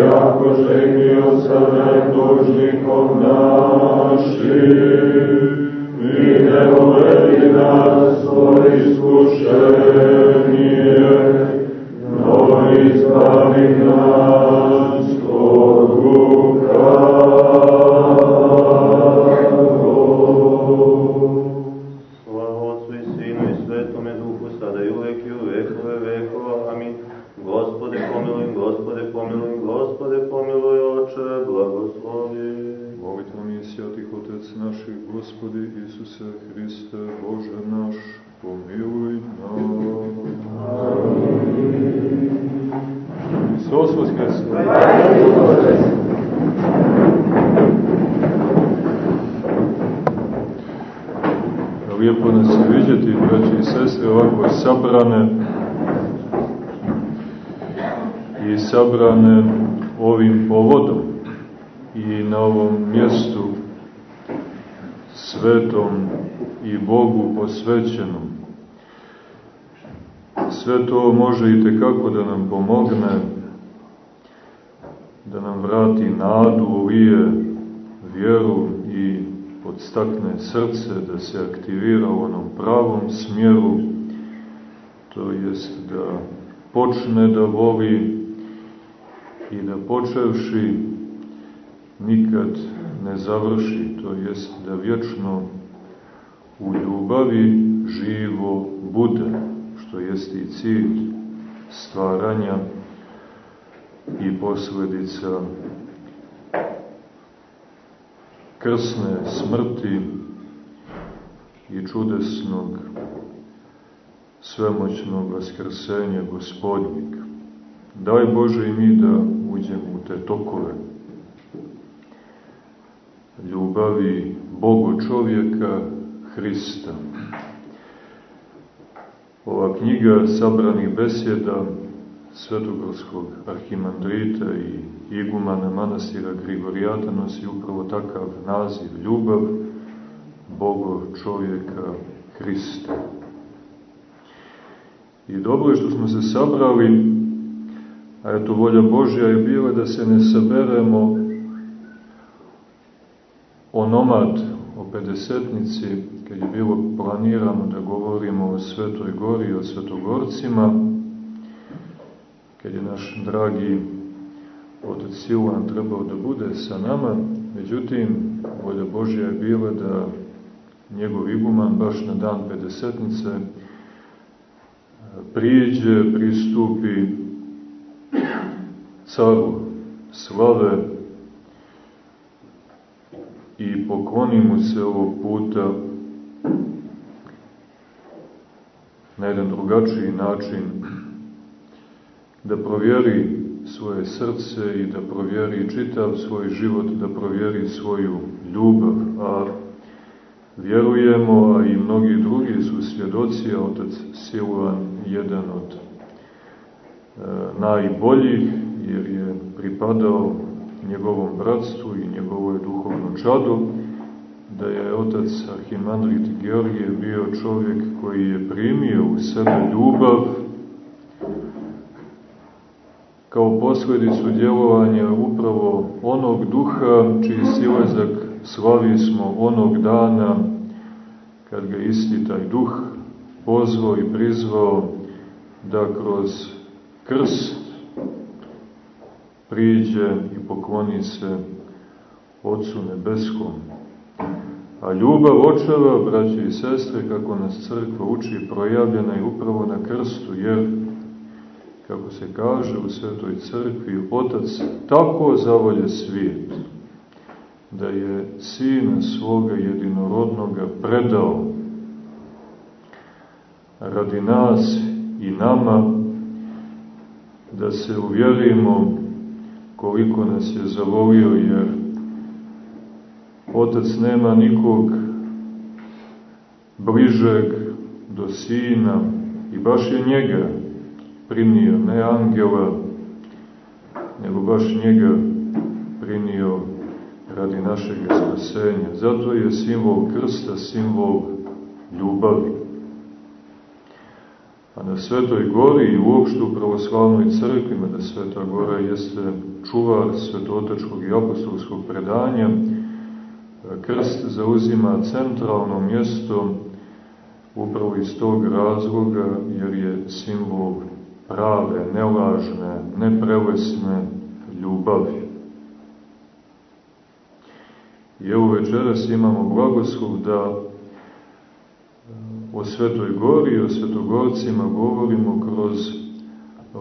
jako žegi ostavljaj dužnikom našim, i ne uvedi nas Sve to može i tekako da nam pomogne, da nam vrati nadu, ulije vjeru i podstakne srce da se aktivira u onom pravom smjeru, to jest da počne da voli i da počevši nikad ne završi, to jest da vječno u ljubavi živo bude, što jest i cilj stvaranja i posledica krsne smrti i čudesnog svemoćnog vaskrsenja gospodnjeg. Daj Bože i mi da uđemo u te tokove ljubavi Bogu čovjeka Hrista. Ova knjiga sabranih besjeda Svetogorskog arhimandrita i igumana manastira Grigorijata nosi upravo takav naziv, ljubav Bogo čovjeka Hrista. I dobro je što smo se sabrali, a eto volja Božja je bila da se ne saberemo onomad o pedesetnici, kad je bilo planirano da govorimo o Svetoj Gori i o Svetogorcima, kad je naš dragi otac Siluan trebao da bude sa nama, međutim, volja Božja je bila da njegov iguman baš na dan pedesetnice prijeđe, pristupi caru slave i pokloni mu se ovog puta na jedan drugačiji način da provjeri svoje srce i da provjeri čitav svoj život, da provjeri svoju ljubav, a vjerujemo, a i mnogi drugi su svjedoci, a otac Siluan jedan od e, najboljih, jer je pripadao njegovom bratstvu i njegovoj duhovno čadu, da je otac Arhimandrit Georgije bio čovjek koji je primio u sebe ljubav kao posledicu djelovanja upravo onog duha čiji silazak slavi smo onog dana kad ga isti taj duh pozvao i prizvao da kroz krst priđe i pokloni se Otcu Nebeskom. A ljubav očeva, braće i sestre, kako nas crkva uči, projavljena je upravo na krstu, jer, kako se kaže u Svetoj crkvi, Otac tako zavolje svijet, da je Sina svoga jedinorodnoga predao radi nas i nama, da se uvjerimo koliko nas je zavolio, jer Otac nema nikog bližeg do Sina i baš je njega primio, ne angela, nego baš njega primio radi našeg spasenja. Zato je simbol krsta simbol ljubavi. A na Svetoj gori i uopšte u pravoslavnoj crkvi, da Sveta gora jeste čuvar svetotačkog i apostolskog predanja, krst zauzima centralno mjesto upravo iz tog razloga, jer je simbol prave, nelažne, neprelesne ljubavi. I evo večeras imamo blagoslov da o Svetoj gori i o svetogorcima govorimo kroz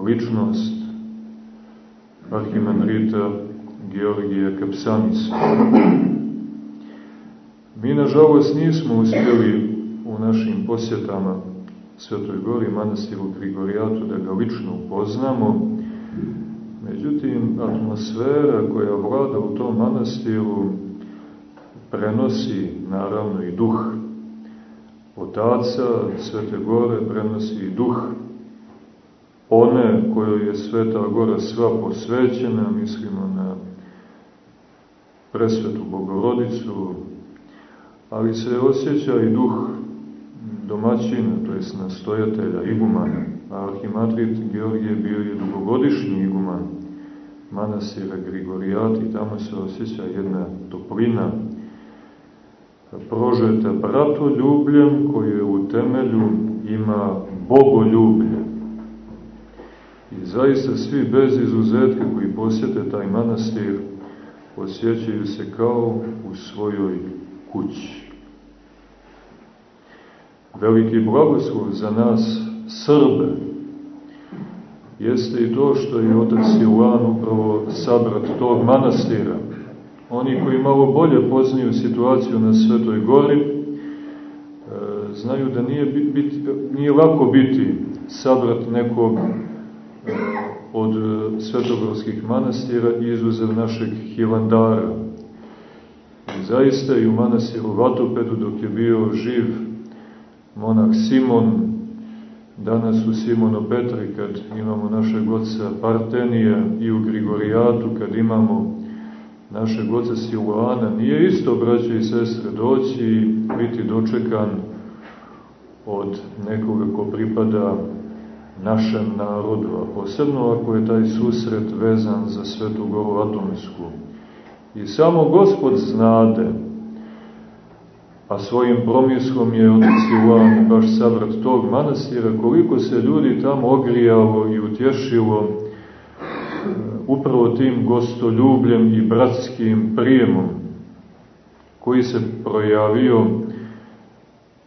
ličnost arhimandrita Georgija Kapsanisa. Mi, nažalost, nismo uspjeli u našim posjetama Svetoj gori, manastiru Grigorijatu, da ga lično upoznamo. Međutim, atmosfera koja vlada u tom manastiru prenosi, naravno, i duh otaca Svete Gore, prenosi i duh one kojoj je Sveta Gora sva posvećena, mislimo na presvetu Bogorodicu, ali se osjeća i duh domaćina, to jest nastojatelja, igumana. Arhimatrit Georgije bio je dugogodišnji iguman manasira Grigorijat i tamo se osjeća jedna toplina prožeta bratoljubljem koje u temelju ima bogoljublje. I zaista svi bez izuzetka koji posjete taj manastir osjećaju se kao u svojoj kući. Veliki blagoslov za nas Srbe jeste i to što je otac Silan upravo sabrat tog manastira. Oni koji malo bolje poznaju situaciju na Svetoj gori, e, znaju da nije, bit, nije lako biti sabrat nekog od svetogorskih manastira izuzev našeg Hilandara. I zaista i u manastiru Vatopedu dok je bio živ monah Simon, danas u Simono Petri kad imamo našeg oca Partenija i u Grigorijatu kad imamo našeg oca Siluana, nije isto, braće i sestre, doći i biti dočekan od nekoga ko pripada našem narodu, a posebno ako je taj susret vezan za svetu goru atomsku. I samo Gospod znade, a svojim promislom je otac baš sabrat tog manastira, koliko se ljudi tamo ogrijalo i utješilo e, upravo tim gostoljubljem i bratskim prijemom, koji se projavio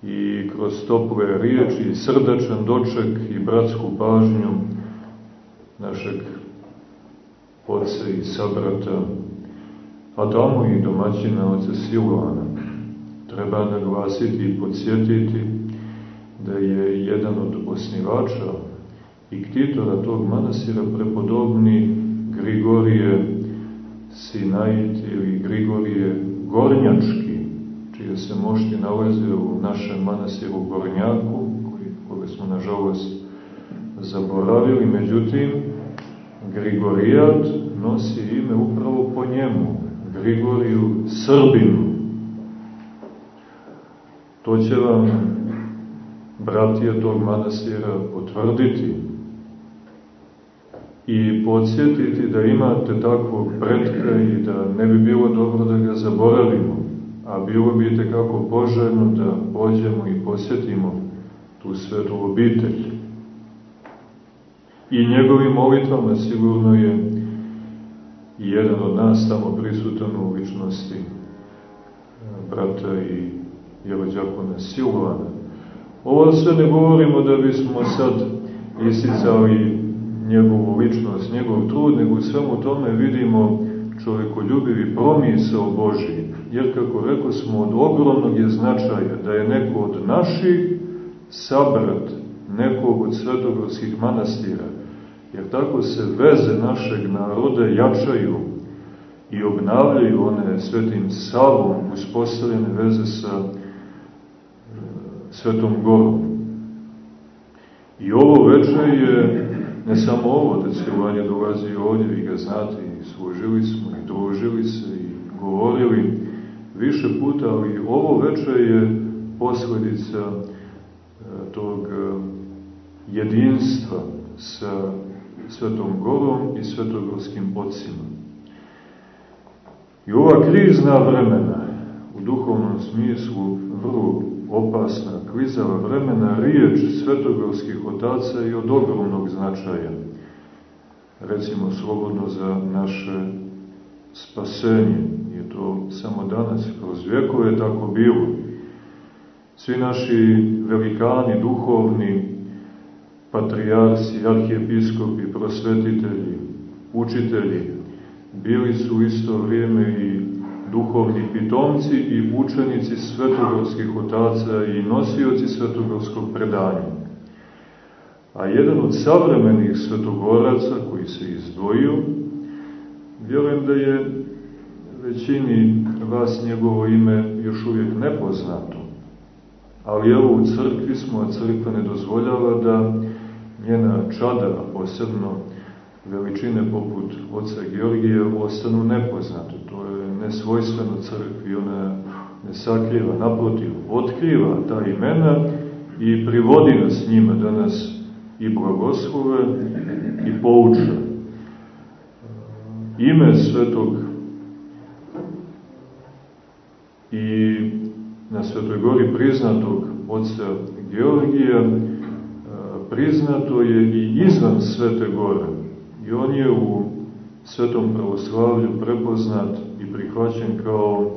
i kroz tople riječi, srdačan doček i bratsku pažnju našeg oca i sabrata, a tamo i domaćina oca Silovana treba naglasiti i podsjetiti da je jedan od osnivača i ktitora tog manasira prepodobni Grigorije Sinajit ili Grigorije Gornjački, se mošti nalaze u našem manasiru Gornjaku, koje smo nažalost zaboravili, međutim, Grigorijat nosi ime upravo po njemu, Grigoriju Srbinu, To će vam bratija tog manastira potvrditi i podsjetiti da imate takvog pretka i da ne bi bilo dobro da ga zaboravimo, a bilo bi tekako poželjno da pođemo i posjetimo tu svetu obitelj. I njegovim molitvama sigurno je i jedan od nas tamo prisutan u ličnosti brata i jerođakona Silvana. Ovo sve ne govorimo da bismo sad isticali njegovu ličnost, njegov trud, nego u svemu tome vidimo čovjekoljubivi promisao Božiji. Jer, kako rekao smo, od ogromnog je značaja da je neko od naših sabrat nekog od svetogorskih manastira, Jer tako se veze našeg naroda jačaju i obnavljaju one svetim savom uspostavljene veze sa e, svetom gorom. I ovo večer je, ne samo ovo, da Silvanje dolazi ovdje, vi ga znate, i služili smo, i družili se, i govorili više puta, ali ovo večer je posledica e, tog e, jedinstva sa Svetom Gorom i Svetogorskim ocima. I ova krizna vremena, u duhovnom smislu vrlo opasna, klizava vremena, riječ Svetogorskih otaca je od ogromnog značaja. Recimo, slobodno za naše spasenje. To samo danas, kroz vjekove tako bilo. Svi naši velikani, duhovni, patrijarci, arhijepiskopi, prosvetitelji, učitelji, bili su isto vrijeme i duhovni pitomci i učenici svetogorskih otaca i nosioci svetogorskog predanja. A jedan od savremenih svetogoraca koji se izdvojio, vjerujem da je većini vas njegovo ime još uvijek nepoznato. Ali evo u crkvi smo, a crkva ne dozvoljava da njena čada, posebno veličine poput oca Georgije, ostanu nepoznate. To je nesvojstveno crkvi, ona ne sakriva, naprotiv, otkriva ta imena i privodi nas njima da nas i blagoslove i pouče. Ime svetog i na Svetoj gori priznatog oca Georgija priznato je i izvan Svete gore. I on je u Svetom pravoslavlju prepoznat i prihvaćen kao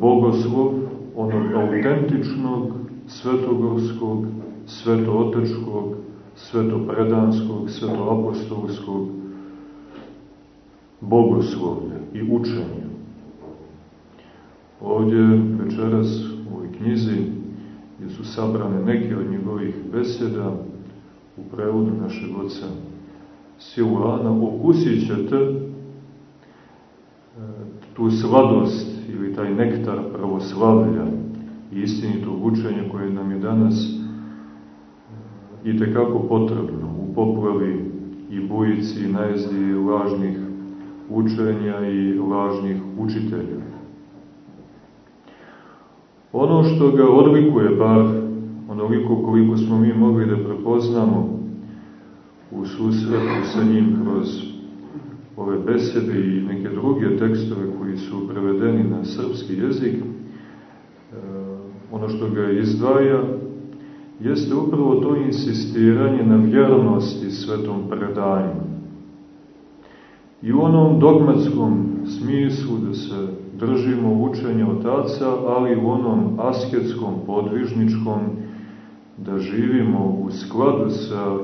bogoslov onog autentičnog, svetogorskog, svetootečkog, svetopredanskog, svetoapostolskog bogoslovlja i učenja. Ovdje večeras u ovoj knjizi gdje su sabrane neke od njegovih beseda u prevodu našeg oca Silvana, okusit ćete e, tu sladost ili taj nektar pravoslavlja i istinitog učenja koje nam je danas e, i tekako potrebno u poplavi i bujici i najezdi lažnih učenja i lažnih učitelja. Ono što ga odlikuje, bar onoliko koliko smo mi mogli da prepoznamo u susretu sa njim kroz ove besede i neke druge tekstove koji su prevedeni na srpski jezik, e, ono što ga izdvaja, jeste upravo to insistiranje na vjernosti svetom predanju. I u onom dogmatskom smislu da se držimo učenja otaca, ali u onom asketskom, podvižničkom, da živimo u skladu sa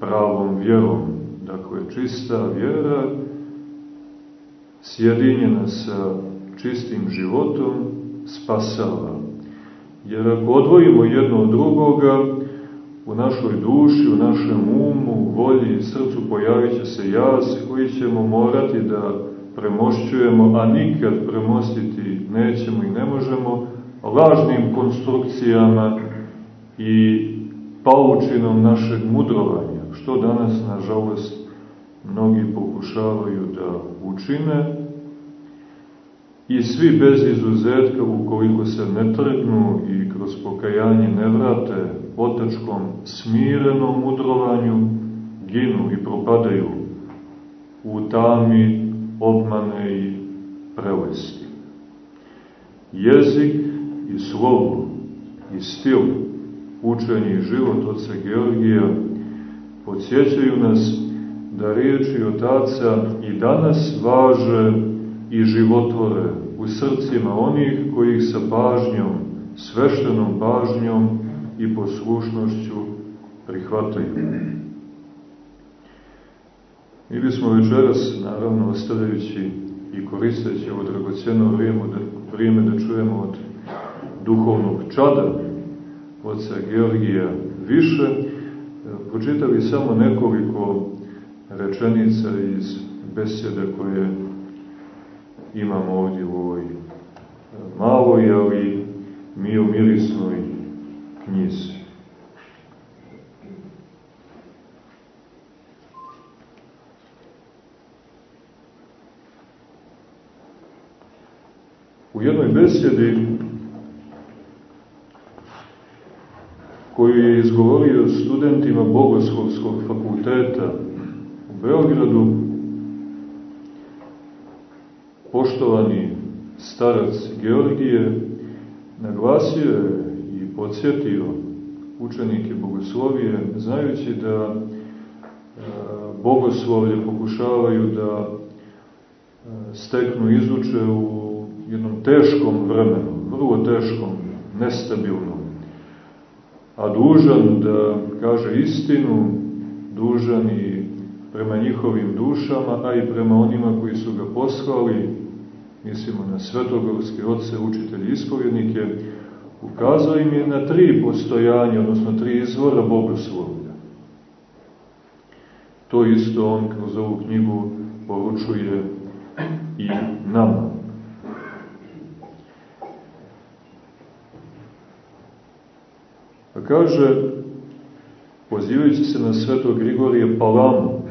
pravom vjerom. Dakle, čista vjera sjedinjena sa čistim životom spasava. Jer ako odvojimo jedno od drugoga, u našoj duši, u našem umu, volji i srcu pojavit će se jaz koji ćemo morati da premošćujemo, a nikad premostiti nećemo i ne možemo, lažnim konstrukcijama i paučinom našeg mudrovanja, što danas, nažalost, mnogi pokušavaju da učine, i svi bez izuzetka, ukoliko se ne trgnu i kroz pokajanje ne vrate otačkom smirenom mudrovanju, ginu i propadaju u tami obmane i prelesti. Jezik i slovo i stil učenja i život oca Georgija podsjećaju nas da riječi otaca i danas važe i životvore u srcima onih koji ih sa pažnjom, sveštenom pažnjom i poslušnošću prihvataju. Mi bismo večeras, naravno, ostavljajući i koristeći ovo dragocjeno vrijeme da, vrijeme da čujemo od duhovnog čada, oca Georgija više, pročitali samo nekoliko rečenica iz besede koje imamo ovdje u ovoj maloj, ali mi mirisnoj knjizi. U jednoj besedi koju je izgovorio studentima Bogoslovskog fakulteta u Beogradu, poštovani starac Georgije naglasio je i podsjetio učenike bogoslovije, znajući da e, bogoslovlje pokušavaju da e, steknu izuče u jednom teškom vremenu, vrlo teškom, nestabilnom, a dužan da kaže istinu, dužan i prema njihovim dušama, a i prema onima koji su ga poslali, mislimo na svetogorske oce, učitelji, ispovjednike, ukazao im je na tri postojanja, odnosno tri izvora bogoslovlja. To isto on kroz ovu knjigu poručuje i nama. Pa kaže, pozivajući se na svetog Grigorije Palamu,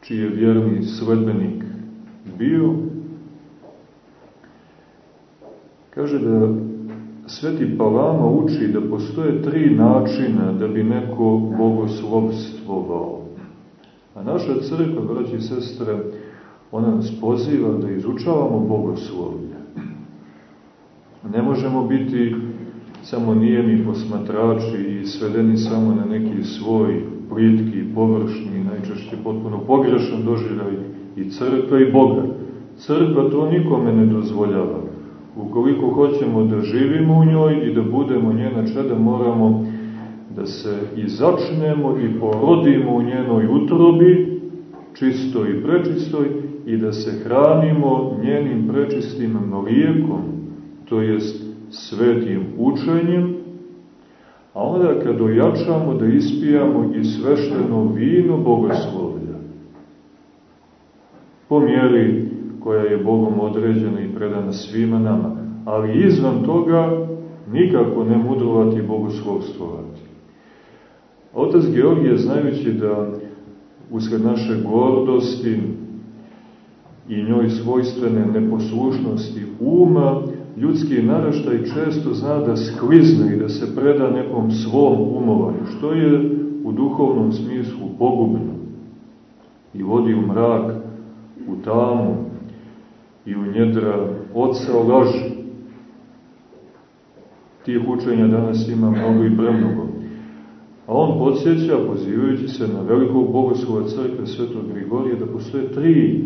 čiji je vjerni sledbenik bio, kaže da sveti Palama uči da postoje tri načina da bi neko bogoslovstvovao. A naša crkva, braći i sestre, ona nas poziva da izučavamo bogoslovlje. Ne možemo biti samo nijemi posmatrači i svedeni samo na neki svoj plitki, površni, najčešće potpuno pogrešan doživljaj i crkva i Boga. Crkva to nikome ne dozvoljava. Ukoliko hoćemo da živimo u njoj i da budemo njena čeda, moramo da se i začnemo i porodimo u njenoj utrobi, čistoj i prečistoj, i da se hranimo njenim prečistim mlijekom, to jest svetim učenjem, a onda kad ojačamo da ispijamo i svešteno vino bogoslovlja, po mjeri koja je Bogom određena i predana svima nama, ali izvan toga nikako ne mudrovati i bogoslovstvovati. Otac Georgije, znajući da usled naše gordosti i njoj svojstvene neposlušnosti uma, ljudski naraštaj često zna da sklizne i da se preda nekom svom umovanju, što je u duhovnom smislu pogubno i vodi u mrak, u tamu i u njedra oca laži. Tih učenja danas ima mnogo i premnogo. A on podsjeća, pozivajući se na velikog bogoslova crkve Svetog Grigorija, da postoje tri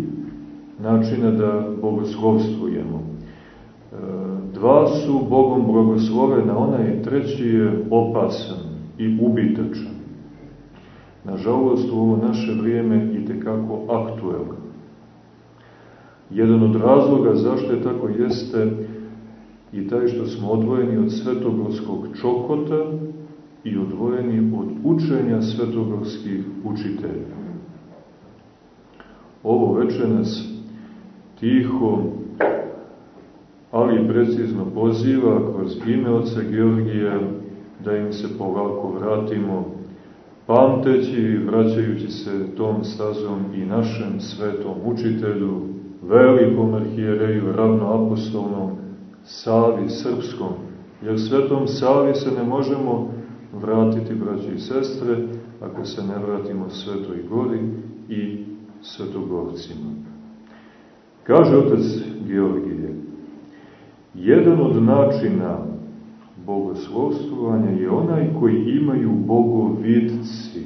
načina da bogoslovstvujemo. E, dva su Bogom blagoslovena, onaj treći je opasan i ubitačan. Nažalost, u ovo naše vrijeme i tekako aktuelno. Jedan od razloga zašto je tako jeste i taj što smo odvojeni od svetogorskog čokota i odvojeni od učenja svetogorskih učitelja. Ovo veče nas tiho ali precizno poziva kroz ime oca Georgija da im se polako vratimo, pamteći i vraćajući se tom stazom i našem svetom učitelju, velikom arhijereju, ravnoapostolnom, Savi Srpskom, jer svetom Savi se ne možemo vratiti, braći i sestre, ako se ne vratimo Svetoj Gori i Svetogorcima. Kaže otac Georgije, Jedan od načina bogoslovstvovanja je onaj koji imaju bogovidci,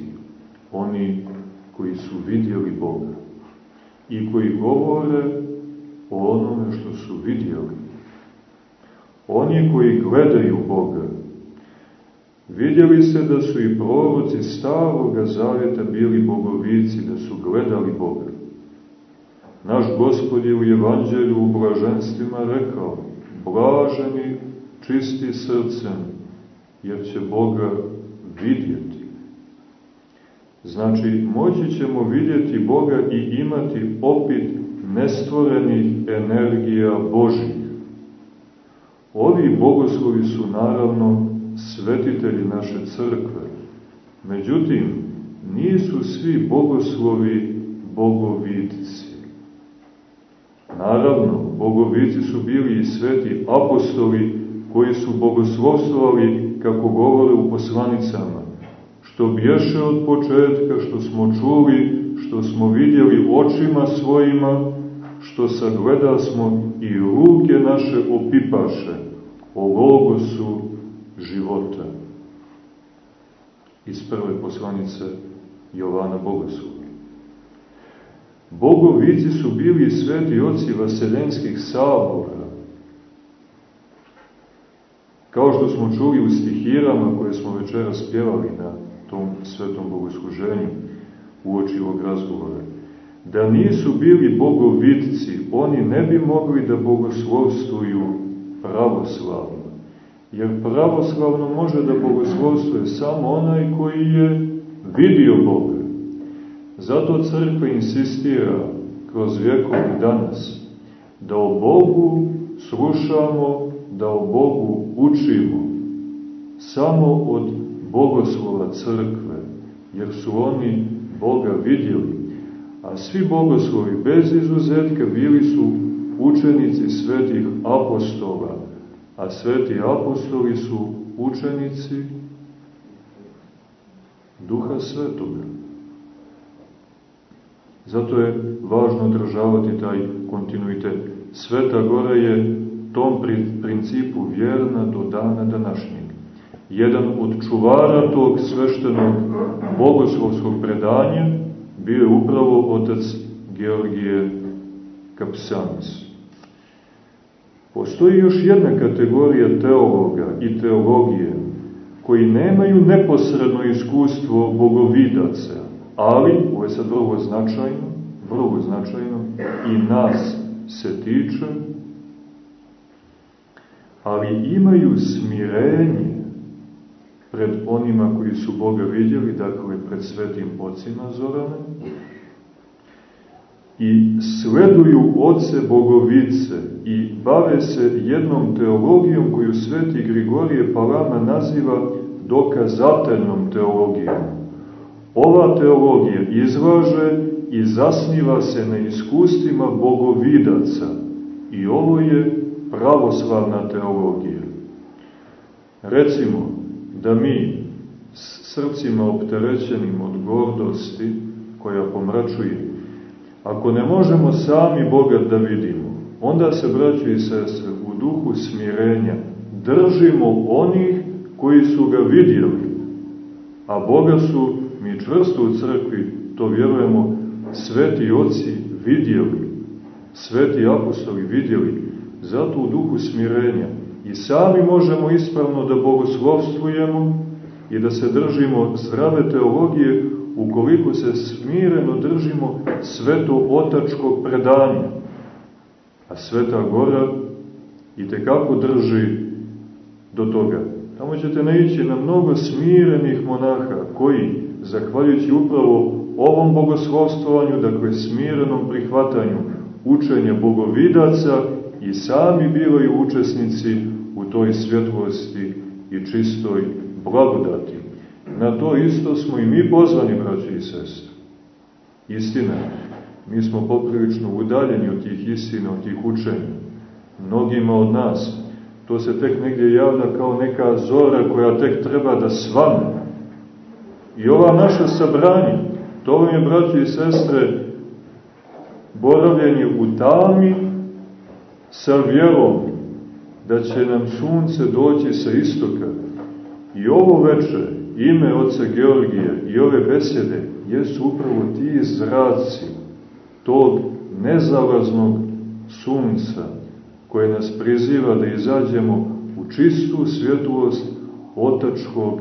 oni koji su vidjeli Boga i koji govore o onome što su vidjeli. Oni koji gledaju Boga, vidjeli se da su i proroci staroga zavjeta bili bogovici, da su gledali Boga. Naš gospod je u evanđelju u blaženstvima rekao, blaženi, čisti srcem, jer će Boga vidjeti. Znači, moći ćemo vidjeti Boga i imati opit nestvorenih energija Božih. Ovi bogoslovi su naravno svetitelji naše crkve. Međutim, nisu svi bogoslovi bogovidci. Naravno, bogovici su bili i sveti apostoli koji su bogoslovstvovali, kako govore u poslanicama, što bješe od početka, što smo čuli, što smo vidjeli očima svojima, što sagleda smo i ruke naše opipaše o logosu života. Iz prve poslanice Jovana Bogoslova. Bogovici su bili sveti oci vaseljenskih sabora. Kao što smo čuli u stihirama koje smo večera spjevali na tom svetom bogosluženju u oči ovog razgovora. Da nisu bili bogovitci, oni ne bi mogli da bogoslovstvuju pravoslavno. Jer pravoslavno može da bogoslovstvuje samo onaj koji je vidio Boga. Zato crkva insistira kroz vjekov danas da o Bogu slušamo, da o Bogu učimo samo od bogoslova crkve, jer su oni Boga vidjeli. A svi bogoslovi, bez izuzetka, bili su učenici svetih apostola, a sveti apostoli su učenici Duha Svetoga. Zato je važno održavati taj kontinuitet. Sveta Gora je tom principu vjerna do dana današnjeg. Jedan od čuvara tog sveštenog bogoslovskog predanja bio je upravo otac Georgije Kapsanis. Postoji još jedna kategorija teologa i teologije koji nemaju neposredno iskustvo bogovidaca, ali, ovo je sad vrlo značajno, vrlo značajno, i nas se tiče, ali imaju smirenje pred onima koji su Boga vidjeli, dakle pred svetim ocima Zorana, i sleduju oce Bogovice i bave se jednom teologijom koju sveti Grigorije Palama naziva dokazateljnom teologijom. Ova teologija izlaže i zasniva se na iskustvima bogovidaca i ovo je pravoslavna teologija. Recimo, da mi s srcima opterećenim od gordosti koja pomračuje Ako ne možemo sami Boga da vidimo, onda se, braći i sestre, u duhu smirenja držimo onih koji su ga vidjeli. A Boga su, čvrsto u crkvi, to vjerujemo, sveti oci vidjeli, sveti apostoli vidjeli, zato u duhu smirenja i sami možemo ispravno da bogoslovstvujemo i da se držimo zdrave teologije ukoliko se smireno držimo sveto otačkog predanja. A Sveta Gora i tekako drži do toga. Tamo ćete naići na mnogo smirenih monaha koji, zahvaljujući upravo ovom bogoslovstovanju, dakle smirenom prihvatanju učenja bogovidaca i sami bivaju učesnici u toj svjetlosti i čistoj blagodati. Na to isto smo i mi pozvani, braći i sestri. Istina, mi smo poprilično udaljeni od tih istina, od tih učenja. Mnogima od nas to se tek negdje javlja kao neka zora koja tek treba da svane. I ova naša sabranja, to vam je, braći i sestre, boravljenje u tami sa vjerom da će nam sunce doći sa istoka. I ovo večer ime oca Georgija i ove besede jesu upravo ti zraci tog nezalaznog sunca koje nas priziva da izađemo u čistu svjetlost otačkog,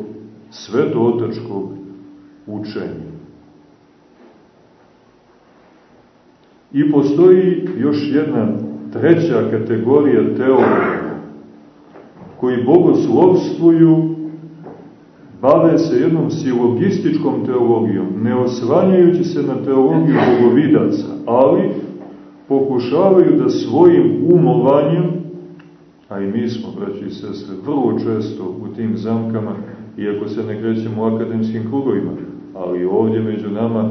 sveto-otačkog učenja. I postoji još jedna treća kategorija teologa koji bogoslovstvuju bave se jednom silogističkom teologijom, ne osvanjajući se na teologiju bogovidaca, ali pokušavaju da svojim umovanjem, a i mi smo, braći i sestre, vrlo često u tim zamkama, iako se ne krećemo u akademskim krugovima, ali ovdje među nama,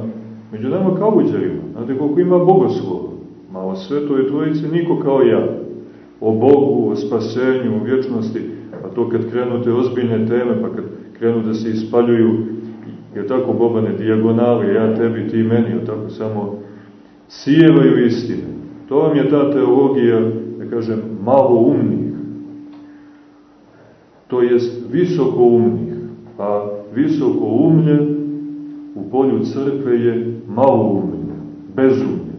među nama kao uđerima, znate koliko ima bogoslova, malo svetoj trojice, niko kao ja, o Bogu, o spasenju, o vječnosti, a to kad krenu te ozbiljne teme, pa kad krenu da se ispaljuju, je tako, Bobane, dijagonale, ja tebi, ti meni, je tako, samo sijevaju istine. To vam je ta teologija, da kažem, malo umnih. To jest visoko umnih, a visoko umlje polju crkve je malo umlje, bezumlje.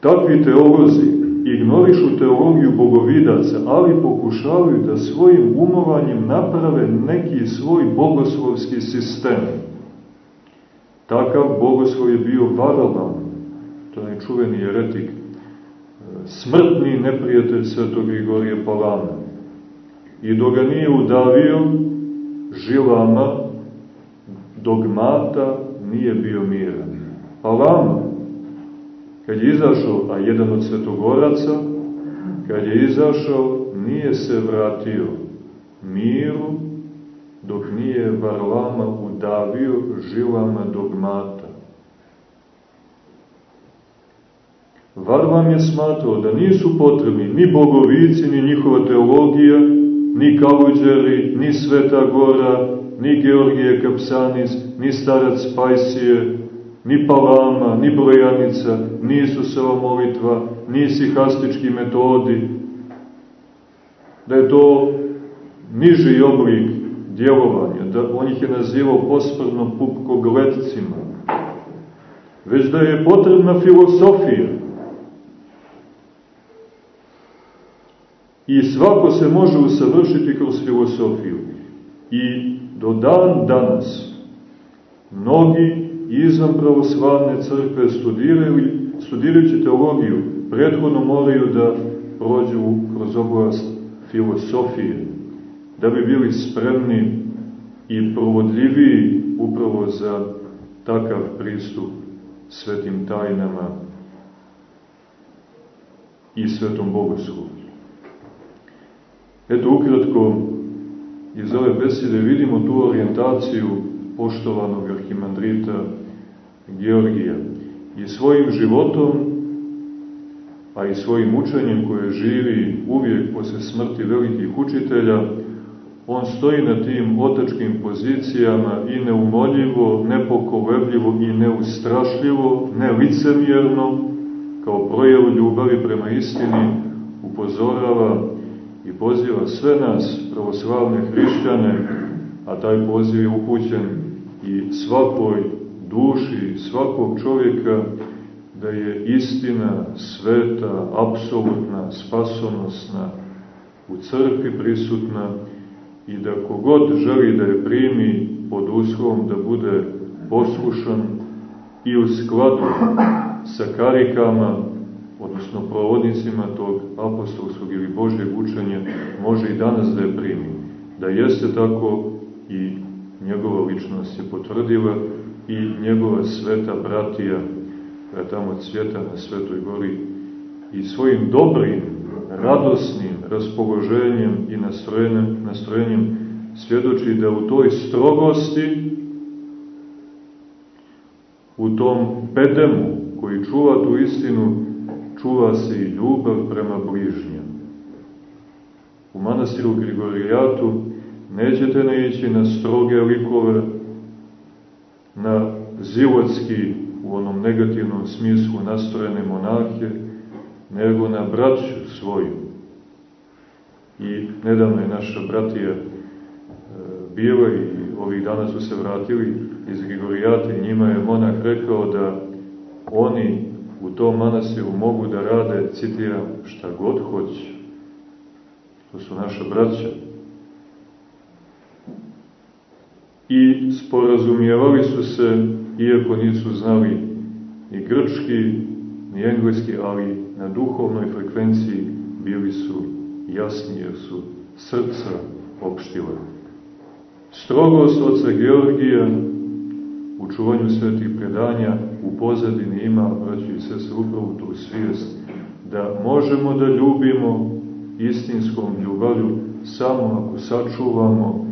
Takvi teolozi ignorišu teologiju bogovidaca, ali pokušavaju da svojim umovanjem naprave neki svoj bogoslovski sistem. Takav bogoslov je bio Varlavan, to je čuveni jeretik, smrtni neprijatelj svetog Grigorije Palama. I dok ga nije udavio žilama dogmata, nije bio miran. Palama, kad je izašao, a jedan od svetogoraca, kad je izašao, nije se vratio miru, dok nije Varlama udavio žilama dogmata. Varlam je smatrao da nisu potrebni ni bogovici, ni njihova teologija, ni kaluđeri, ni Sveta Gora, ni Georgije Kapsanis, ni starac Pajsije, ni Palama, ni Brojanica, ni Isusova molitva, ni sihastički metodi, da je to niži oblik djelovanja, da on ih je nazivao posprdno pupkogletcima, već da je potrebna filosofija. I svako se može usavršiti kroz filosofiju. I do dan danas mnogi izvan pravoslavne crkve studiraju, studirajući teologiju, prethodno moraju da prođu kroz oblast filosofije, da bi bili spremni i provodljiviji upravo za takav pristup svetim tajnama i svetom bogoslovu. Eto, ukratko, iz ove besede vidimo tu orijentaciju poštovanog arhimandrita Georgija. I svojim životom, a i svojim učenjem koje živi uvijek posle smrti velikih učitelja, on stoji na tim otačkim pozicijama i neumoljivo, nepokolebljivo i neustrašljivo, nelicemjerno, kao projev ljubavi prema istini, upozorava i poziva sve nas, pravoslavne hrišćane, a taj poziv je upućen i svakoj duši, svakog čovjeka, da je istina sveta, apsolutna, spasonosna, u crkvi prisutna i da kogod želi da je primi pod uslovom da bude poslušan i u skladu sa karikama, odnosno provodnicima tog apostolskog ili Božjeg učenja, može i danas da je primi. Da jeste tako i njegova ličnost je potvrdila i njegova sveta bratija, tamo cvjeta na Svetoj gori, i svojim dobrim, radosnim raspoloženjem i nastrojenjem, nastrojenjem svjedoči da u toj strogosti, u tom bedemu koji čuva tu istinu, čuva se i ljubav prema bližnjem. U manastiru Grigorijatu nećete naići na stroge likove, na zilotski, u onom negativnom smislu, nastrojene monahe, nego na braću svoju. I nedavno je naša bratija e, bila i ovih dana su se vratili iz Grigorijata i njima je monah rekao da oni u tom manastiru mogu da rade, citiram, šta god hoće. To su naša braća. I sporazumijevali su se, iako nisu znali ni grčki, ni engleski, ali na duhovnoj frekvenciji bili su jasni jer su srca opštila. Strogost oca Georgija u čuvanju svetih predanja u pozadini ima, braći i sese, upravo tu svijest da možemo da ljubimo istinskom ljubavlju samo ako sačuvamo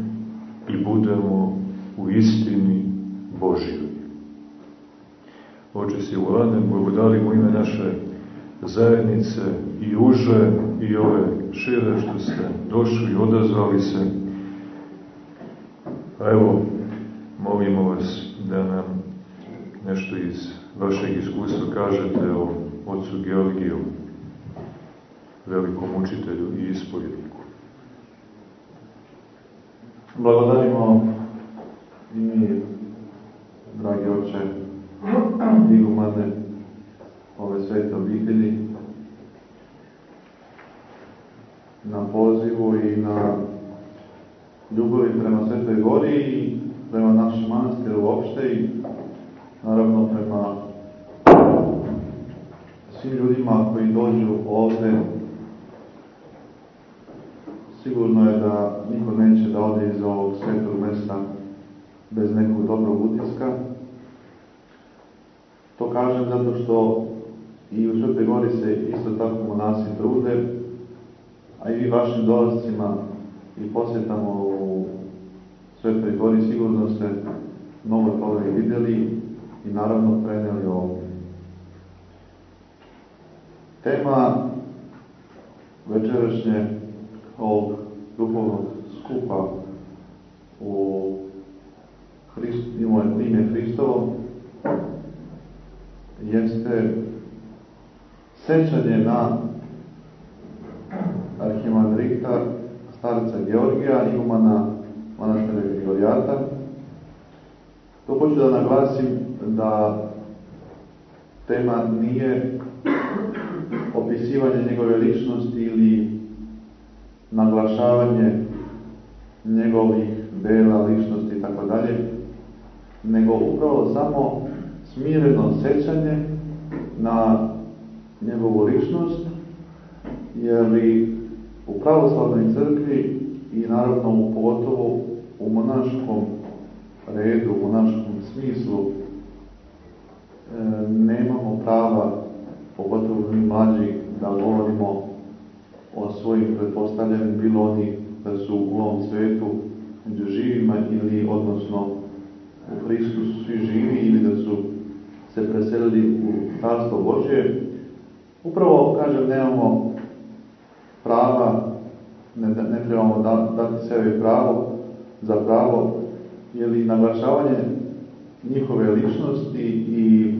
i budemo u istini Božjoj. Oče Silvane, blagodarimo ime naše zajednice i uže i ove šire što ste došli i odazvali se. A evo, molimo vas da nam nešto iz vašeg iskustva kažete o ocu Georgiju, velikom učitelju i ispovjedniku. Blagodarimo i mi, dragi oče, igumane ove svete obitelji, na pozivu i na ljubavi prema Svetoj Gori i prema našem manastiru uopšte i naravno prema svim ljudima koji dođu ovde. Sigurno je da niko neće da ode iz ovog svetog mesta bez nekog dobrog utiska. To kažem zato što i u Svetoj Gori se isto tako monasi trude, a i vi vašim dolazcima i posjetamo u Svetoj Gori sigurno ste mnogo toga vidjeli i naravno preneli ovdje. Tema večerašnje ovog duhovnog skupa u Hrist, ime Hristovo jeste sećanje na arhimandrita starca Georgija, igumana manastira Grigorijata. To hoću da naglasim da tema nije opisivanje njegove ličnosti ili naglašavanje njegovih dela, ličnosti i tako dalje, nego upravo samo smireno sećanje na njegovu ličnost, jer i u pravoslavnoj crkvi i naravno u pogotovo u monaškom redu, u monaškom smislu, nemamo prava, pogotovo mi mlađi, da govorimo o svojim pretpostavljenim, bilo oni da su u ovom svetu među živima ili odnosno u Hristu su svi živi ili da su se preselili u Carstvo Božje. Upravo, kažem, nemamo prava, ne, ne trebamo da, dati sebi pravo za pravo, ili naglašavanje njihove ličnosti i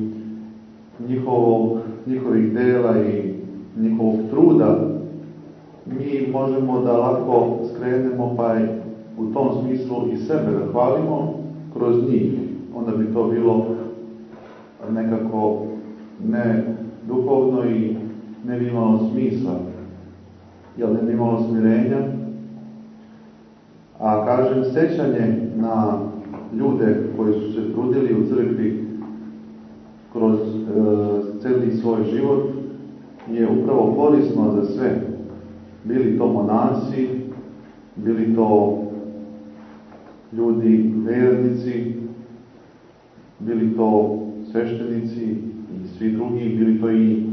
njihovog, njihovih dela i njihovog truda, mi možemo da lako skrenemo pa u tom smislu i sebe da hvalimo kroz njih. Onda bi to bilo nekako ne duhovno i ne bi imalo smisla, jer ne bi imalo smirenja. A kažem, sećanje na ljude koji su se trudili u crkvi kroz e, celi svoj život je upravo korisno za sve. Bili to monasi, bili to ljudi vernici, bili to sveštenici i svi drugi, bili to i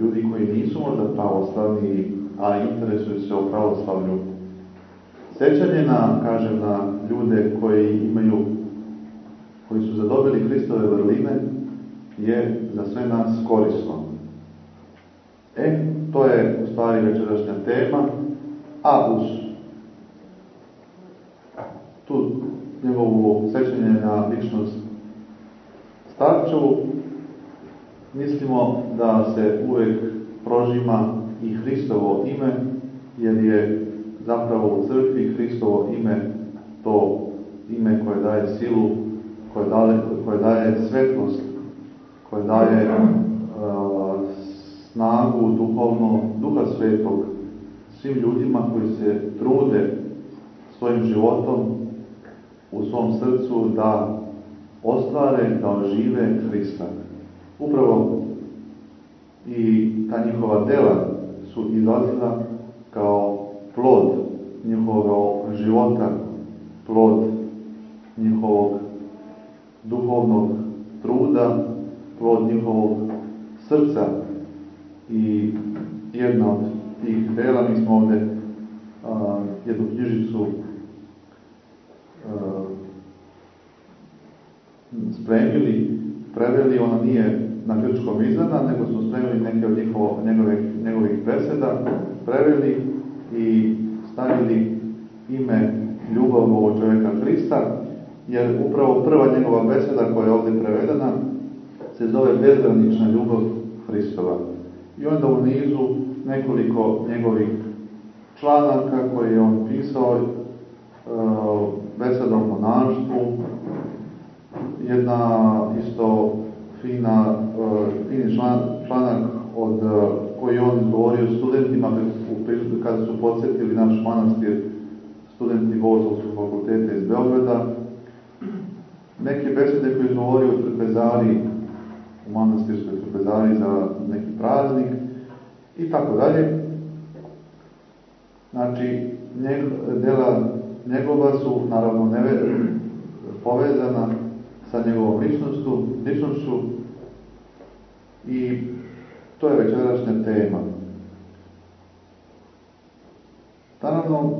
ljudi koji nisu možda pravoslavni, a interesuju se o pravoslavlju. Sećanje na, kažem, na ljude koji imaju, koji su zadobili Hristove vrline, je za sve nas korisno. E, to je u stvari večerašnja tema, a uz tu njegovu sećanje na ličnost Starčevu, mislimo da se uvek prožima i Hristovo ime, jer je zapravo u crkvi Hristovo ime to ime koje daje silu, koje daje, koje daje svetlost, koje daje uh, snagu duhovno Duha Svetog svim ljudima koji se trude svojim životom u svom srcu da ostvare, da ožive Hrista. Upravo i ta njihova dela su izlazila kao plod njihovog života, plod njihovog duhovnog truda, plod njihovog srca. I jedna od tih dela, mi smo ovde a, jednu knjižicu a, spremili, preveli, ona nije na grčkom izdana, nego smo spremili neke od njegove, njegovih beseda, preveli i stavili ime ljubavnog čovjeka Hrista, jer upravo prva njegova beseda koja je ovdje prevedena se zove bezgranična ljubav Hristova. I onda u nizu nekoliko njegovih članaka koje je on pisao uh, beseda o monaštvu, jedna isto fina, uh, fini član, članak od, uh, koji on govorio studentima u, kada su podsjetili naš manastir studenti Bogoslovskog fakulteta iz Beograda, neke besede koje izgovorio o trpezari u manastirskoj trpezari za neki praznik i tako dalje. Znači, njeg, dela njegova su naravno neve, povezana sa njegovom ličnošću, ličnošću i to je večerašnja tema. Naravno,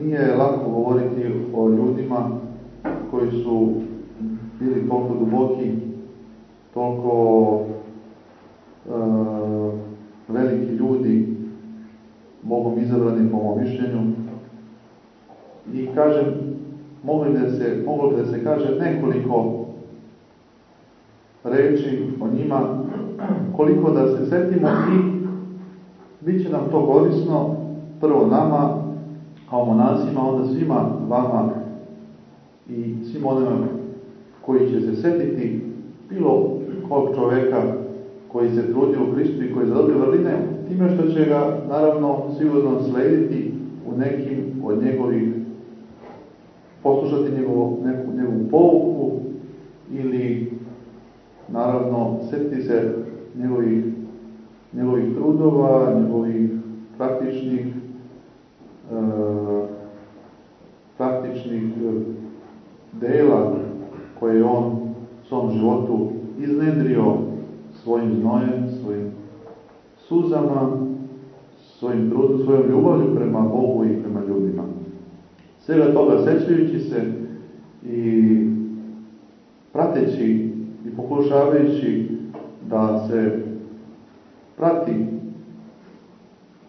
nije lako govoriti o ljudima koji su bili toliko duboki, toliko e, veliki ljudi, Bogom izabrani po mom mišljenju. I kažem, mogli da se, moglo bi da se kaže nekoliko reči o njima, koliko da se setimo i bit će nam to korisno, prvo nama, kao monasima, onda svima vama i svim onima koji će se setiti bilo kog čoveka koji se trudio u Hristu i koji zadobio vrline, time što će ga naravno sigurno slediti u nekim od njegovih poslušati njegovu, neku njegovu pouku ili naravno setiti se njegovih, njegovih trudova, njegovih praktičnih praktičnih dela koje je on u svom životu iznedrio svojim znojem, svojim suzama, svojim trudom, svojom ljubavlju prema Bogu i prema ljudima. Svega toga sećajući se i prateći i pokušavajući da se prati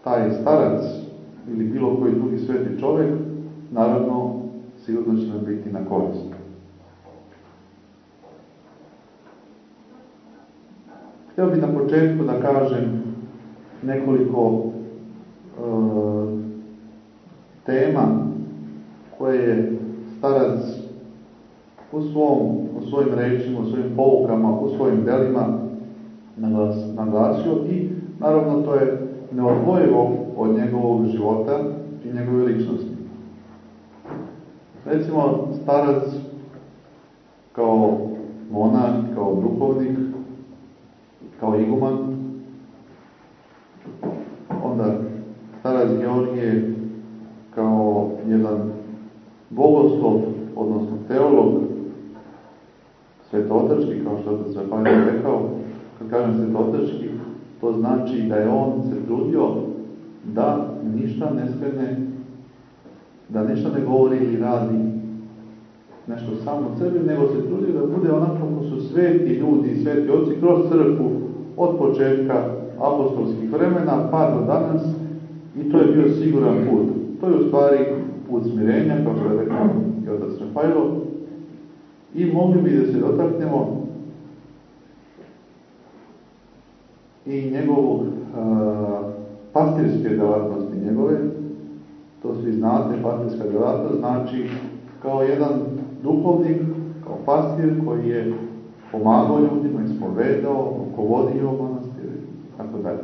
taj starac ili bilo koji drugi sveti čovjek, naravno sigurno će nam biti na korist. Htio bih na početku da kažem nekoliko e, tema koje je starac u, svom, u svojim rečima, u svojim poukama, u svojim delima naglas, naglasio i naravno to je neodvojivo od njegovog života i njegove ličnosti. Recimo, starac kao monah, kao duhovnik, kao iguman, onda starac Georgije kao jedan bogoslov, odnosno teolog, svetotrčki, kao što je Pavel rekao, kad kažem svetotrčki, to znači da je on se trudio da ništa ne skrene da nešto ne govori ili radi nešto samo od sebe, nego se trudi da bude onako kako su sveti ljudi i sveti oci kroz crkvu od početka apostolskih vremena pa do danas i to je bio siguran put. To je u stvari put smirenja, kao što je rekao i otac Rafajlo. I mogli bi da se dotaknemo i njegovog pastirske delatnosti njegove, to svi znate, pastirska djelatnost znači kao jedan duhovnik, kao pastir koji je pomagao ljudima, ispovedao, rukovodio manastir, tako dalje.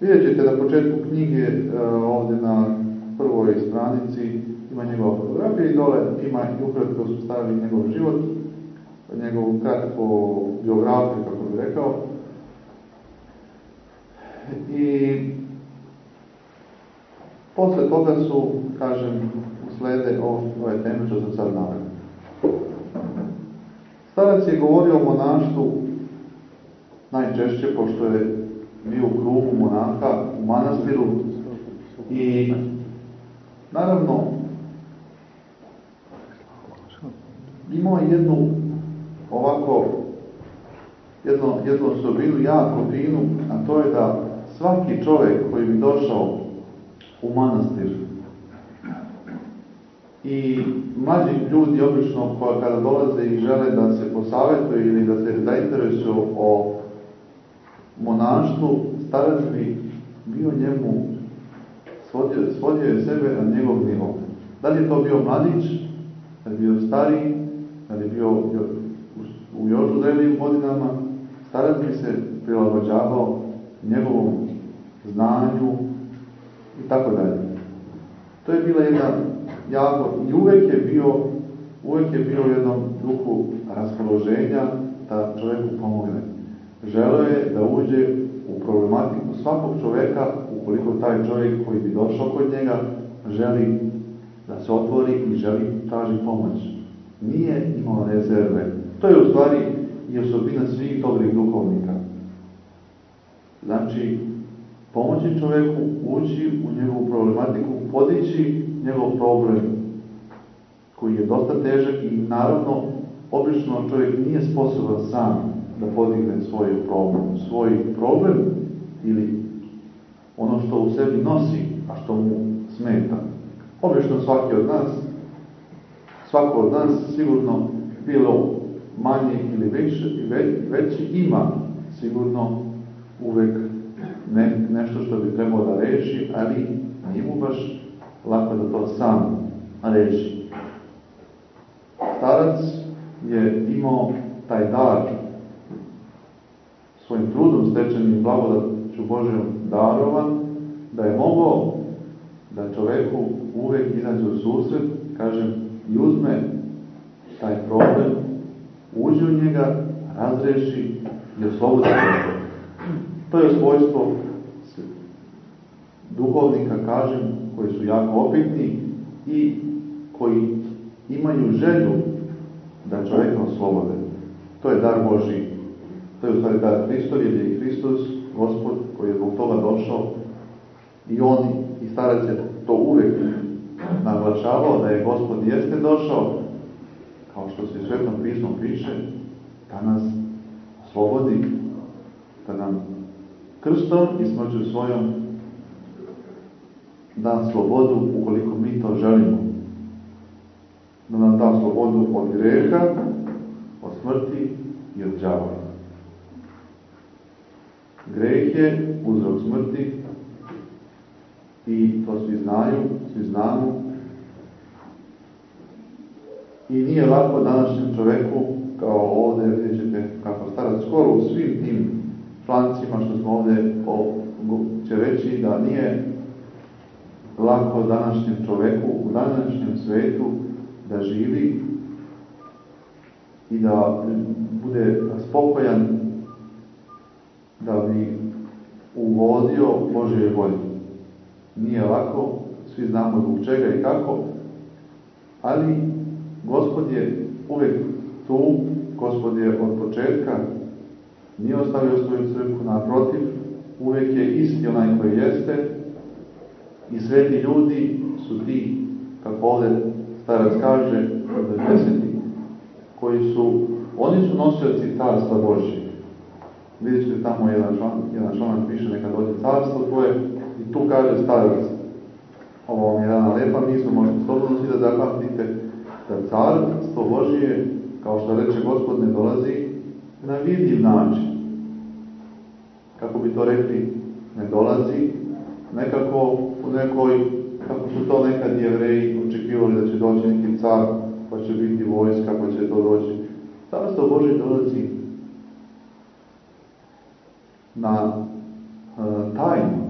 Vidjet ćete na početku knjige e, ovdje na prvoj stranici ima njegova fotografija i dole ima i ukratko su stavili njegov život, njegovu kratku biografiju, kako bih rekao. I Posle toga su, kažem, uslede ove teme što sam sad naveo. Starac je govorio o monaštvu najčešće, pošto je bio u krugu monaka u manastiru i naravno imao jednu ovako jedno, jednu osobinu jako finu, a to je da svaki čovjek koji bi došao u manastir i mlađi ljudi obično kada dolaze i žele da se posavetuju ili da se zainteresuju o monaštvu, starac bi bio njemu svodio, svodio je sebe na njegov nivo. Da li je to bio mladić, da je bio stari, da li bio u još zrelijim godinama, starac bi se prilagođavao njegovom znanju i tako dalje. To je bila jedna jako, i uvek je bio, uvek je bio u jednom duhu raspoloženja da čovjeku pomogne. Želeo je da uđe u problematiku svakog čovjeka, ukoliko taj čovjek koji bi došao kod njega želi da se otvori i želi traži pomoć. Nije imao rezerve. To je u stvari i osobina svih dobrih duhovnika. Znači, pomoći čovjeku, ući u njegovu problematiku, podići njegov problem koji je dosta težak i naravno obično čovjek nije sposoban sam da podigne svoj problem. Svoj problem ili ono što u sebi nosi, a što mu smeta. Obično svaki od nas, svako od nas sigurno bilo manje ili veći, veći ima sigurno uvek ne, nešto što bi trebalo da reši, ali nije mu baš lako da to sam reši. Starac je imao taj dar svojim trudom stečenim blagodaću Božjom darovan, da je mogao da čoveku uvek izađe u susret, kažem, i uzme taj problem, uđe u njega, razreši i oslobodi To je svojstvo duhovnika, kažem, koji su jako opitni i koji imaju želju da čovjeka oslobode. To je dar Boži. To je u stvari dar Hristov, jer je i Hristos, Gospod, koji je zbog toga došao i on i starac je to uvek naglašavao da je Gospod jeste došao, kao što se svetom pismom piše, da nas oslobodi, da nam krstom i smrću svojom da slobodu ukoliko mi to želimo. Da nam da slobodu od greha, od smrti i od džavola. Greh je uzrok smrti i to svi znaju, svi znamo. I nije lako današnjem čoveku, kao ovdje vidjet ćete kako starac skoro u svim tim člancima što smo ovdje o, će reći da nije lako današnjem čoveku u današnjem svetu da živi i da bude spokojan da bi uvodio Božje volje. Nije lako, svi znamo zbog čega i kako, ali Gospod je uvijek tu, Gospod je od početka nije ostavio svoju crkvu, naprotiv, uvijek je isti onaj koji jeste i sveti ljudi su ti, kako ovdje starac kaže, deseti, koji su, oni su nosioci carstva Božje. Vidjet ćete tamo jedan član, jedan članak piše neka dođe carstvo tvoje i tu kaže starac, ovo vam je jedna lepa misla, možete slobodno svi da zapamtite, da carstvo Božije, kao što reče gospod, ne dolazi na vidljiv način. Kako bi to rekli, ne dolazi nekako u nekoj, kako su to nekad jevreji očekivali da će doći neki car, pa će biti vojska, pa će to doći. Carstvo Bože dolazi na e, tajnu,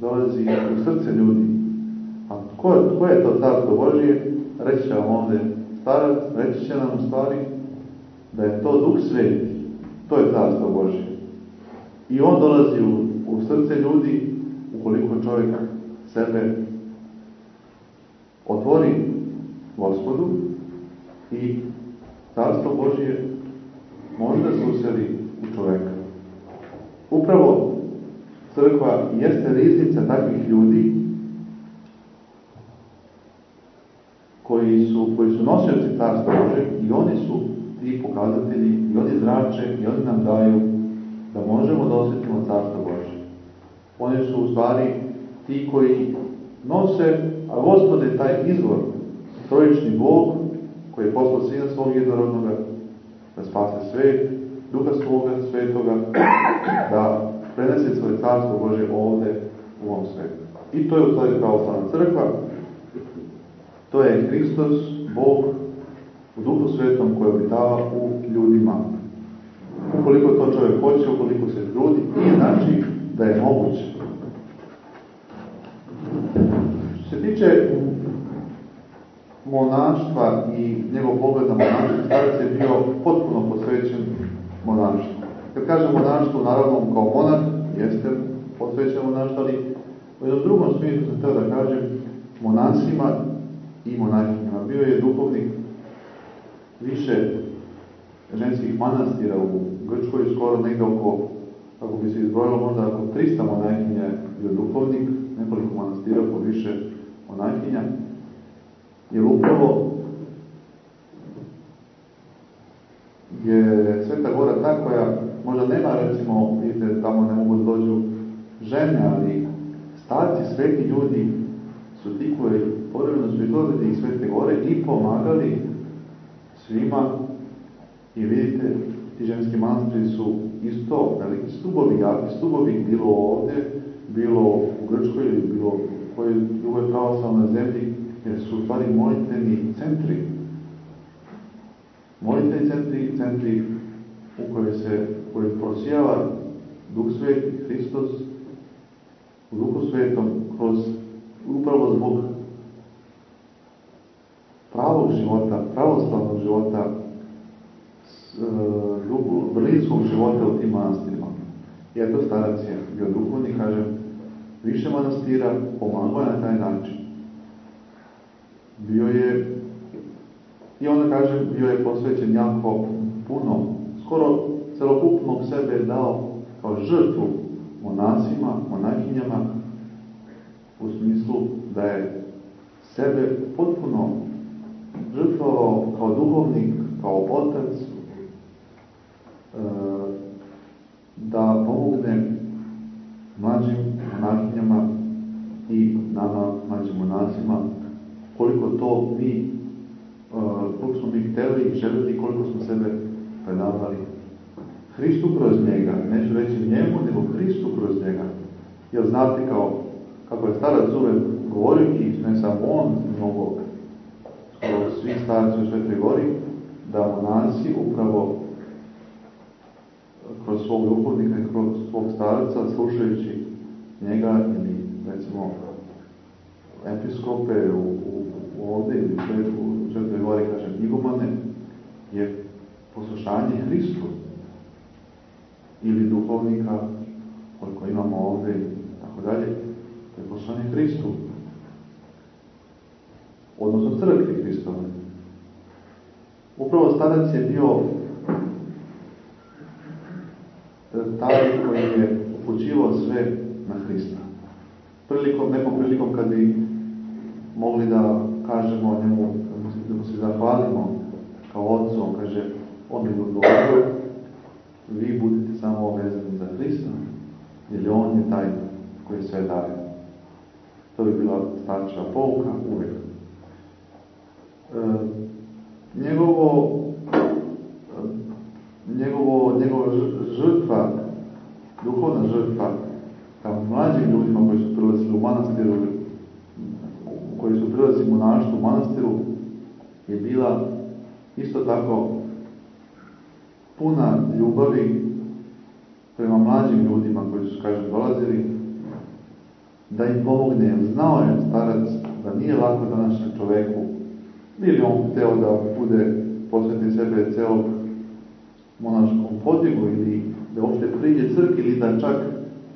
dolazi u srce ljudi. A ko, ko je to carstvo Božije? Reći će vam ovdje starac, reći će nam stvari da je to Duh Sveti. To je carstvo Božje. I on dolazi u, u srce ljudi ukoliko čovjek sebe otvori gospodu i carstvo Božije može da se useli u čoveka. Upravo crkva jeste riznica takvih ljudi koji su, koji su nosioci carstva Bože i oni su ti pokazatelji i oni zrače i oni nam daju da možemo da osjetimo carstvo Bože. Oni su u stvari ti koji nose, a Gospod je taj izvor, trojični Bog koji je poslao Sina svog jednorodnoga da spase svet, Duha svoga svetoga, da prenese svoje carstvo Bože ovde u ovom svetu. I to je u stvari pravoslavna crkva, to je Hristos, Bog, u Duhu Svetom koji obitava u ljudima. Ukoliko to čovjek hoće, ukoliko se trudi, i znači da je moguće. Što se tiče monaštva i njegov pogled na monaštvo, starac je bio potpuno posvećen monaštvu. Kad kažem monaštvo, naravno kao monah, jeste posvećen monaštvo, ali u jednom drugom smislu sam htio da kažem monasima i monahinjama. Bio je duhovnik više ženskih manastira u Grčkoj, skoro negde oko, kako bi se izbrojilo, možda oko 300 monahinja bio duhovnik, nekoliko manastira po više monahinja, jer upravo je Sveta Gora ta koja možda nema recimo, vidite, tamo ne mogu dođu žene, ali starci, sveti ljudi su ti koji povremeno su izlazili iz Svete Gore i pomagali svima i vidite, ti ženski manastiri su isto veliki stubovi, jaki stubovi, bilo ovdje, bilo u Grčkoj ili bilo u kojoj drugoj pravoslavnoj zemlji, jer su u stvari molitveni centri. Molitveni centri, centri u kojoj se, koji prosijava Duh Sveti, Hristos, u Duhu Svetom, kroz, upravo zbog pravog života, pravoslavnog života, vrlinskog života u tim manastirima. I eto starac je bio duhovni, kažem, više manastira, pomagao na taj način. Bio je, i onda kažem, bio je posvećen jako puno, skoro celokupnog sebe je dao kao žrtvu monasima, monahinjama, u smislu da je sebe potpuno žrtvovao kao duhovnik, kao otac, da pomogne mlađim monahinjama i nama, mlađim monasima, koliko to mi, koliko smo mi hteli i želeli, koliko smo sebe predavali Hristu kroz njega, neću reći njemu, nego Hristu kroz njega. Jer znate kao, kako je starac uvek govorio, i ne samo on, mnogo, svi starci u Svetoj Gori, da monasi upravo kroz svog duhovnika i kroz svog starca, slušajući njega ili recimo episkope u, u, u ovde ili u Svetoj Gori, kažem, igumane, je poslušanje Hristu ili duhovnika, koliko imamo ovde i tako dalje, to je poslušanje Hristu. Odnosno crkvi Hristove. Upravo starac je bio taj koji je upućivao sve na Hrista. Prilikom, nekom prilikom kad bi mogli da kažemo njemu, da mu se zahvalimo kao otcu, on kaže, on bi odgovorio, vi budete samo vezani za Hrista, jer on je taj koji sve daje. To bi bila starčeva pouka uvek. E, njegovo njegovo, njegova žrtva, duhovna žrtva ka mlađim ljudima koji su prilazili u manastiru, koji su prilazili u monaštvu u manastiru, je bila isto tako puna ljubavi prema mlađim ljudima koji su, kažem, dolazili, da im pomogne. Znao je starac da nije lako današnjem čoveku, ili on hteo da bude posveti sebe celog monaškom podvigu ili da uopšte priđe crkvi ili da čak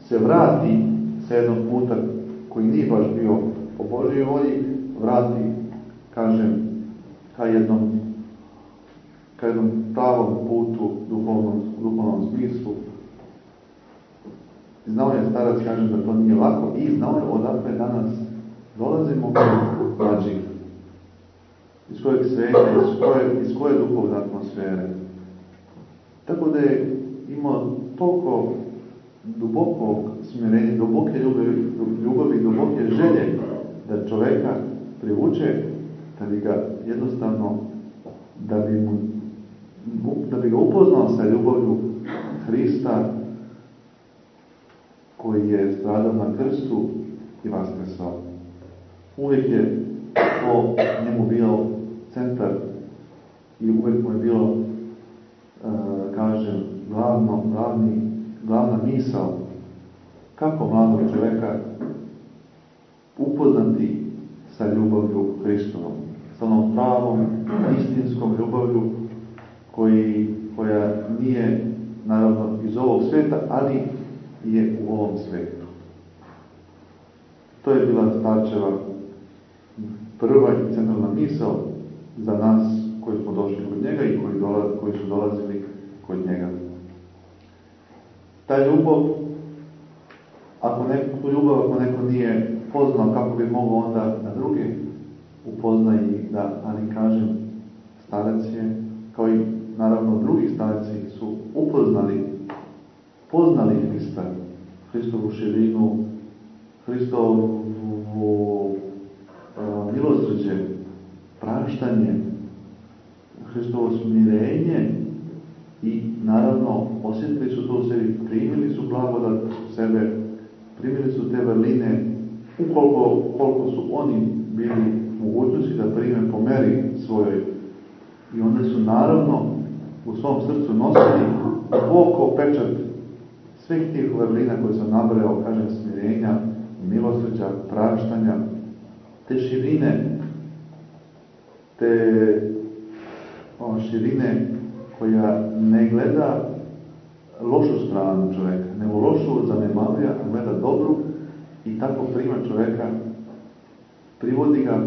se vrati sa jednog puta koji nije baš bio po Božoj volji, vrati kažem, ka jednom, ka jednom pravom putu, duhovnom, duhovnom smislu. Znao je starac, kažem, da to nije lako i znao je odakle danas dolazimo mlađi. Iz kojeg sveta, iz koje, iz koje duhovne atmosfere. Tako da je imao toliko dubokog smirenja, duboke ljubavi, ljubavi, duboke želje da čoveka privuče, da bi ga jednostavno, da bi, mu, da bi ga upoznao sa ljubavlju Hrista koji je stradao na krstu i vaskrsao. Uvijek je to njemu bio centar i uvijek mu je bilo, uh, kažem, glavno, glavni, glavna misao kako mladog čovjeka upoznati sa ljubavlju Hristovom, sa onom pravom, istinskom ljubavlju koji, koja nije naravno iz ovog sveta, ali je u ovom svetu. To je bila starčeva prva i centralna misao za nas koji smo došli kod njega i koji, dolaz, koji su dolazili kod njega. Ta ljubav, ako neko, ljubav ako neko nije poznao kako bi mogao onda na druge upozna i da, ali kažem, starac je, kao i naravno drugi starci su upoznali, poznali Hrista, Hristovu širinu, Hristovu milosrđe, praštanje, Hristovo smirenje i naravno osjetili su to u sebi, primili su blagodat sebe, primili su te vrline, ukoliko koliko su oni bili mogućnosti da prime po meri svojoj. I onda su naravno u svom srcu nosili duboko pečat svih tih vrlina koje sam nabrao, kažem, smirenja, milosrđa, praštanja, te širine, te o, širine koja ne gleda lošu stranu čovjeka, nego lošu zanemarija, gleda dobru i tako prima čovjeka, privodi ga,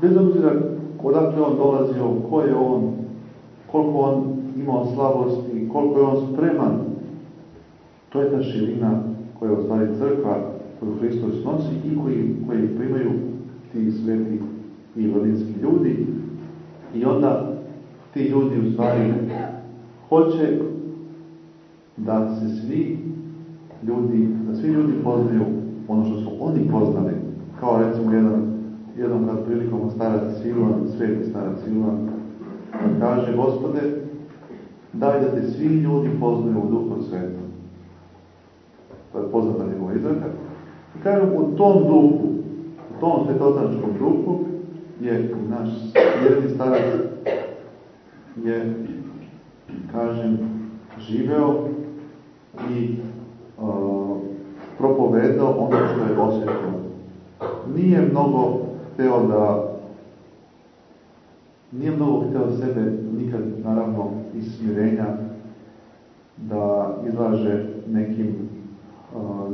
bez obzira odakle on dolazio, ko je on, koliko on imao slabosti, koliko je on spreman. To je ta širina koja je u crkva, koju Hristos nosi i koji, koji primaju ti sveti i vladinski ljudi. I onda ti ljudi u stvari hoće da se svi ljudi, da svi ljudi poznaju ono što su oni poznali. Kao recimo jedan, jednom kad prilikom starac Siluan, sveti starac Siluan, kaže, gospode, daj da te svi ljudi poznaju u duhu sveta. To je poznata njegova izraka. I kažem, u tom duhu, u tom svetotačkom duhu je naš jedni starac je, kažem, živeo i propovedao ono što je osjetio. Nije mnogo hteo da nije mnogo hteo sebe nikad, naravno, iz smirenja da izlaže nekim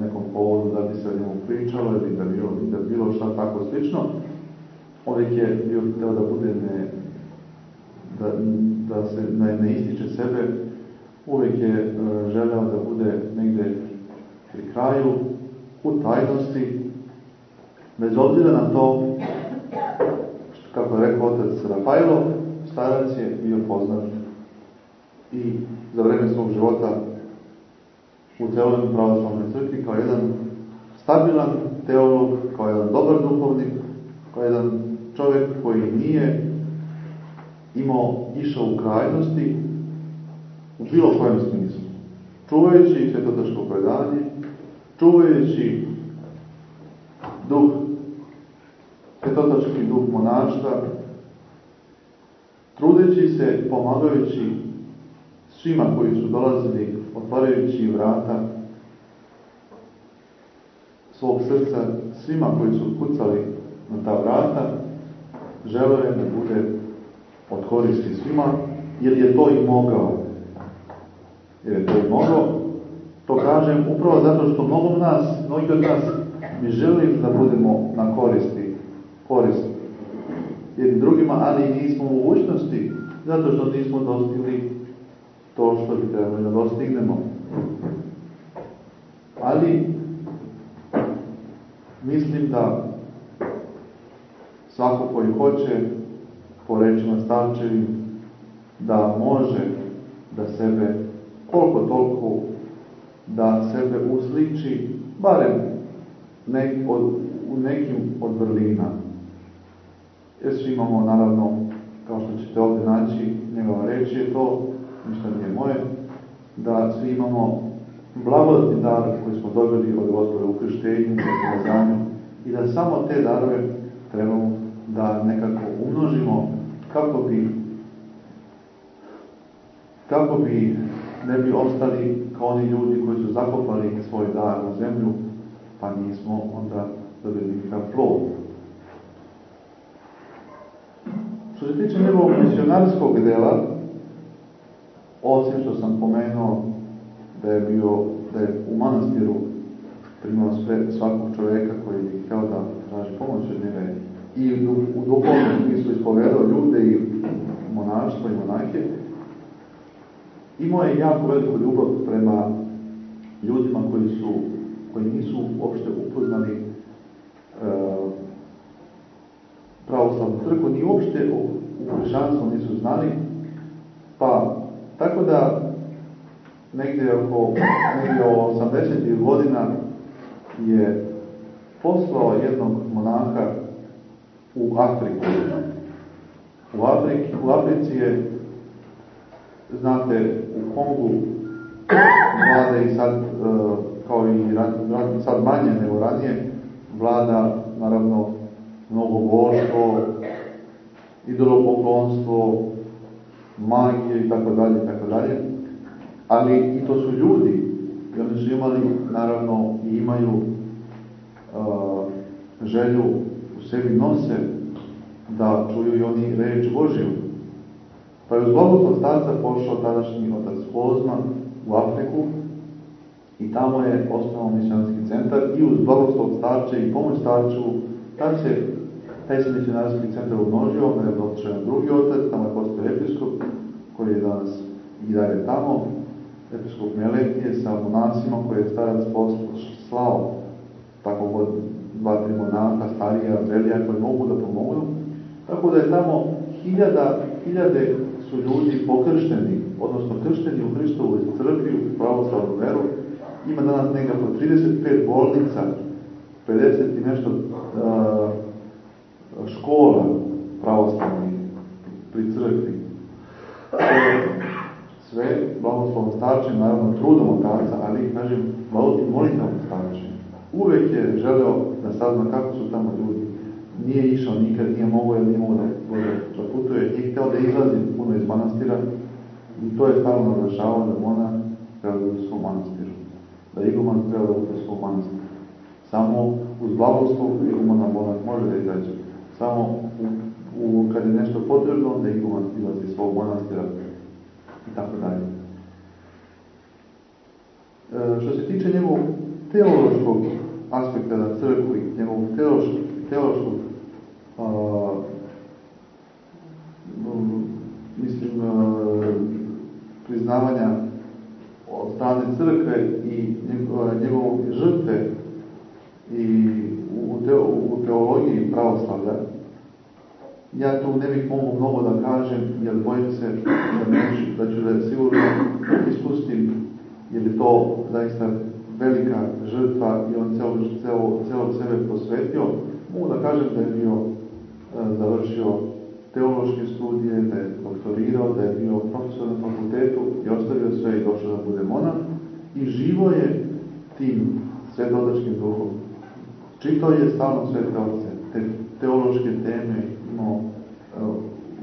nekom povodu da bi se o njemu pričalo ili da bilo, da bilo šta tako slično. Uvijek je bio hteo da bude ne, da, da se ne, ne ističe sebe, uvijek je uh, želeo da bude negde pri kraju, u tajnosti, bez obzira na to, što, kako je rekao otac Rafailo, starac je bio poznat i za vreme svog života u teologiji pravoslavnoj crkvi kao jedan stabilan teolog, kao jedan dobar duhovnik, kao jedan čovjek koji nije imao, išao u krajnosti u bilo kojem smislu. Čuvajući svetotačko predanje, čuvajući duh, svetotački duh monaštva, trudeći se, pomagajući svima koji su dolazili, otvarajući vrata svog srca, svima koji su kucali na ta vrata, želeo da bude od koristi svima, jer je to i mogao. Jer je to i mogao. To kažem upravo zato što mnogo nas, mnogi od nas, mi želim da budemo na koristi, korist jednim drugima, ali nismo u mogućnosti, zato što nismo dostigli to što bi trebali da dostignemo. Ali mislim da svako koji hoće, po rečima Stavčevim, da može da sebe, koliko toliko, da sebe usliči, barem nek, od, u nekim od vrlina. Jer svi imamo, naravno, kao što ćete ovdje naći, njegova reč je to, ništa nije moje, da svi imamo blagodatni dar koji smo dobili od Gospoda u krštenju, u i da samo te darove trebamo da nekako umnožimo kako bi kako bi ne bi ostali kao oni ljudi koji su zakopali svoj dar u zemlju, pa nismo onda dobili nikakav plod. Što se tiče njegovog misionarskog dela, osim što sam pomenuo da je bio, da je u manastiru primao sve, svakog čovjeka koji bi htio da traži pomoć od njega i u, duhovnom smislu ispovedao ljude i monaštvo i monake, imao je jako veliku ljubav prema ljudima koji su, koji nisu uopšte upoznali e, pravoslavnu crkvu, ni uopšte u, u hrišćanstvu nisu znali, pa tako da negdje oko negdje 80. godina je poslao jednog monaha u Afriku. U, Afriki, u Africi je, znate, u Kongu vlada i sad, e, kao i sad manje nego ranije, vlada naravno mnogo boštvo, idolopoklonstvo, magije i tako dalje, tako dalje. Ali i to su ljudi, i oni su imali, naravno, i imaju uh, želju sebi nose da čuju i oni reč Božju. Pa je uz blagoslov starca pošao tadašnji otac Kozma u Afriku i tamo je osnovao misionarski centar i uz blagoslov starče i pomoć starču tad se taj se misionarski centar umnožio, onda je jedan drugi otac, tamo je postao episkop koji je danas i dalje tamo, episkop Meletije sa monasima koji je starac slao tako god dva, tri monaha, starija, velija koji mogu da pomogu. Tako da je tamo hiljada, hiljade su ljudi pokršteni, odnosno kršteni u Hristovu crkvi, u pravoslavnu veru. Ima danas nekako 35 bolnica, 50 i nešto škola pravoslavnih pri crkvi. Sve blagoslovno starče, naravno trudom otaca, ali kažem, molitvom starče. Uvek je želeo da sazna kako su tamo ljudi. Nije išao nikad, nije mogao jer nije mogao da, da putuje. Nije htio da izlazi puno iz manastira i to je stalno naglašavao da ona treba da bude svom manastiru. Da iguman treba da bude svom manastiru. Samo uz blagoslov igumana monak može da izađe. Samo u, u, kad je nešto potrebno, da iguman izlazi iz svog manastira i tako dalje. E, što se tiče njegovog teološkog aspekta na crkvi, njegovog teološkog, teološkog a, mislim, a, priznavanja od strane crkve i njegovog žrtve i u teologiji pravoslavlja, ja tu ne bih mogu mnogo da kažem, jer bojim se da, neću, da ću da sigurno ispustim, jer je to zaista velika žrtva i on celo, celo, celo sebe posvetio. Mogu da kažem da je bio e, završio teološke studije, da je doktorirao, da je bio profesor na fakultetu i ostavio sve i došao da bude monah i živo je tim svetodačkim duhom. Čitao je stalno sve te teološke teme imao e,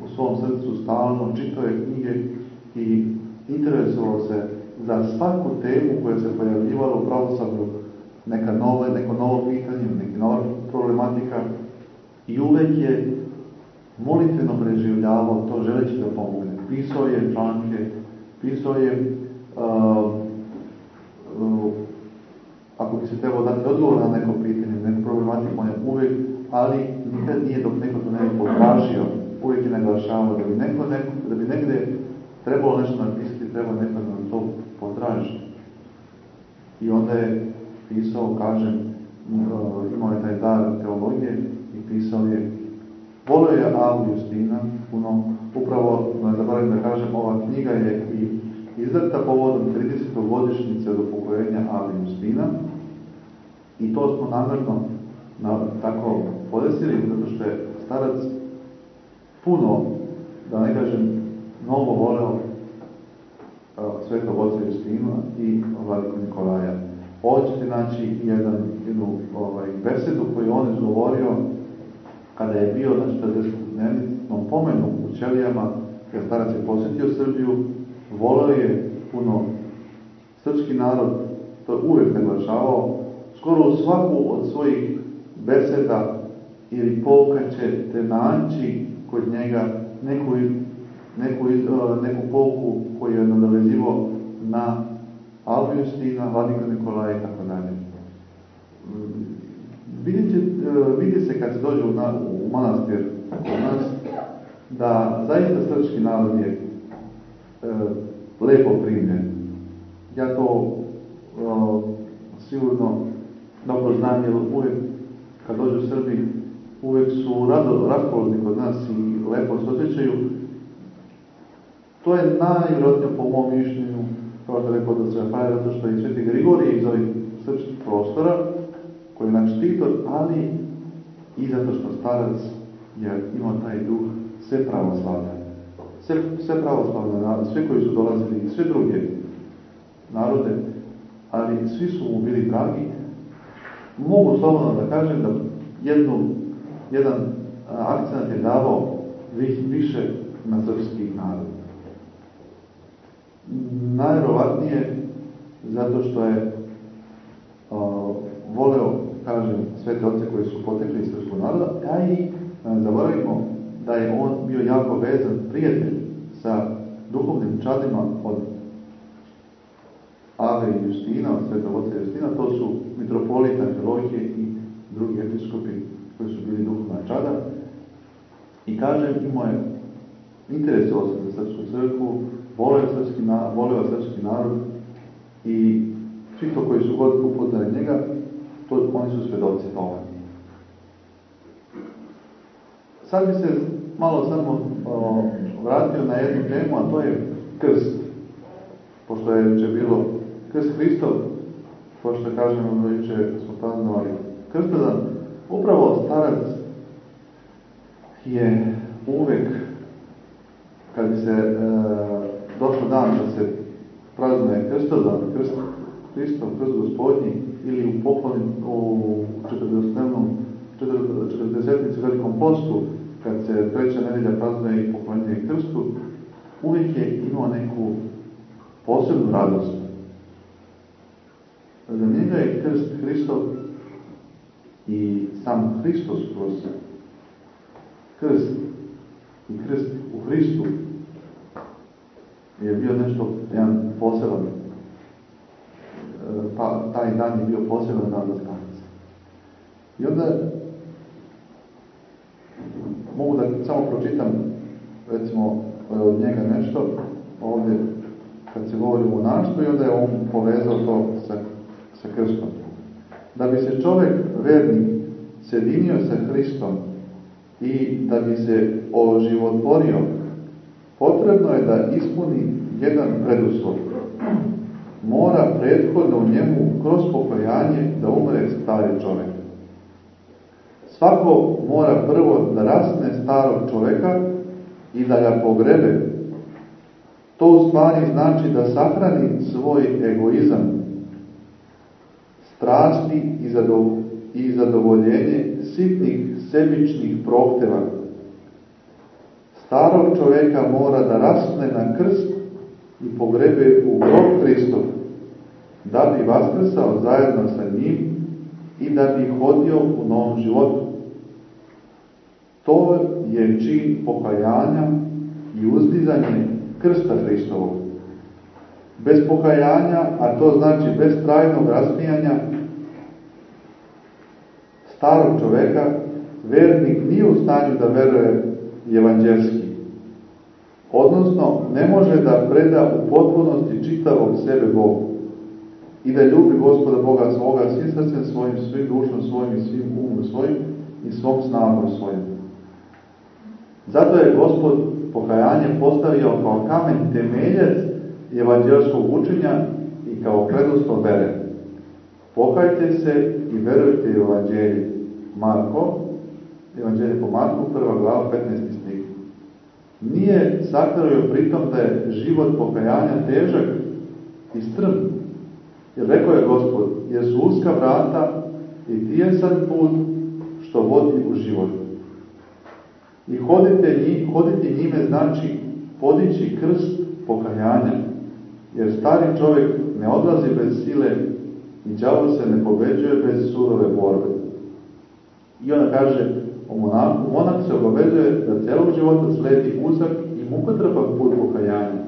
u svom srcu stalno, čitao je knjige i interesovao se za svaku temu koja se pojavljivala u pravoslavlju, neka nova, neko novo pitanje, neka nova problematika i uvek je molitveno preživljavao to želeći da pomogne. Pisao je članke, pisao je uh, uh, ako bi se trebao dati odgovor na neko pitanje, neku problematiku, on je uvek, ali nikad nije dok neko to ne bi potražio, uvijek je naglašavao da bi neko, neko da bi negdje trebalo nešto napisati, treba neko da to potraži. I onda je pisao, kažem, imao je taj dar teologije i pisao je Volio je Avu Justina, puno, upravo, ne zaboravim da kažem, ova knjiga je i izdata povodom 30. godišnjice od upokojenja Ave Justina i to smo namjerno na, tako podesili, zato što je starac puno, da ne kažem, mnogo voleo svetog oca Justina i vladika Nikolaja. Ovdje ćete naći jedan, jednu ovaj, besedu koju on izgovorio kada je bio na 40. dnevnicnom pomenu u Ćelijama, kada starac je posjetio Srbiju, voleo je puno srpski narod, to uvijek naglašavao, skoro u svaku od svojih beseda ili polka ćete naći kod njega neku, neku, neku polku koju je nadovezivo na Albu Justina, Vladika Nikolaja i tako dalje. Vidi se kad se dođe u, na, u manastir kod nas, da zaista srpski narod je e, lepo primljen. Ja to e, sigurno dobro znam, jer uvijek kad dođu Srbi, uvijek su rado, raspoložni kod nas i lepo se osjećaju. To je najvjerojatnije po mom mišljenju, kao što rekao da se Rafael, zato što je Sveti Grigorije iz ovih srpskih prostora, koji je naš titor, ali i zato što starac je imao taj duh sve pravoslavne. Sve, sve pravoslavne, sve koji su dolazili i sve druge narode, ali svi su mu bili dragi. Mogu slobodno da kažem da jednu, jedan akcent je davao više na srpski narod. Najvjerovatnije zato što je uh, voleo, kažem, svete oce koji su potekli iz srpskog naroda, a i ne zaboravimo da je on bio jako vezan prijatelj sa duhovnim čadima od Ave i Justina, od svetog oca Justina, to su mitropolita Filohije i drugi episkopi koji su bili duhovna čada. I kažem, imao je interesovao se za srpsku crkvu, voleo srpski, voleo srpski narod i svi to koji su god upoznali njega, to, oni su svedoci toga. Sad bi se malo samo o, vratio na jednu temu, a to je krst. Pošto je već bilo krst Hristov, pošto kažemo juče smo praznovali krstadan, upravo starac je uvek kad se e, došao dan da se praznuje krstadan, krst Hristov, krst gospodnji, ili u pokloni u 40-dnevnom 40 velikom postu, kad se treća nedelja praznuje i poklonjenje krstu, uvijek je imao neku posebnu radost. Za njega je krst Hristov i sam Hristos kroz krst i krst u Hristu je bio nešto, jedan poseban pa taj dan je bio poseban dan za starce. I onda mogu da samo pročitam recimo od njega nešto ovdje kad se govori o monaštvu i onda je on povezao to sa, sa krstom. Da bi se čovjek verni sjedinio sa Hristom i da bi se oživotvorio, potrebno je da ispuni jedan preduslov mora prethodno u njemu kroz pokojanje da umre stari čovjek. Svako mora prvo da rasne starog čovjeka i da ga pogrebe. To u stvari znači da sahrani svoj egoizam, strasti i zadovoljenje sitnih sebičnih prohteva. Starog čovjeka mora da rasne na krst i pogrebe u grob Hristov da bi vaskrsao zajedno sa njim i da bi hodio u novom životu. To je čin pokajanja i uzdizanje krsta Hristovog. Bez pokajanja, a to znači bez trajnog razmijanja starog čoveka, vernik nije u stanju da veruje evanđelski. Odnosno, ne može da preda u potpunosti čitavog sebe Bogu i da ljubi gospoda Boga svoga svim srcem svojim, svim dušom svojim i svim umom svojim i svom snagom svojim. Zato je gospod pokajanje postavio kao kamen temeljac evanđelskog učenja i kao preduslov vere. Pokajte se i verujte u evanđelje. Marko, evanđelje po Marku, prva glava, 15. Nije sakravio pritom da je život pokajanja težak i strm. Jer rekao je gospod, jer uska vrata i tijesan put što vodi u život. I hodite njim, hoditi njime znači podići krst pokajanja, jer stari čovjek ne odlazi bez sile i đavo se ne pobeđuje bez surove borbe. I ona kaže monaku, monak se obavezuje da celog života sledi uzak i mukotrpan put pokajanja.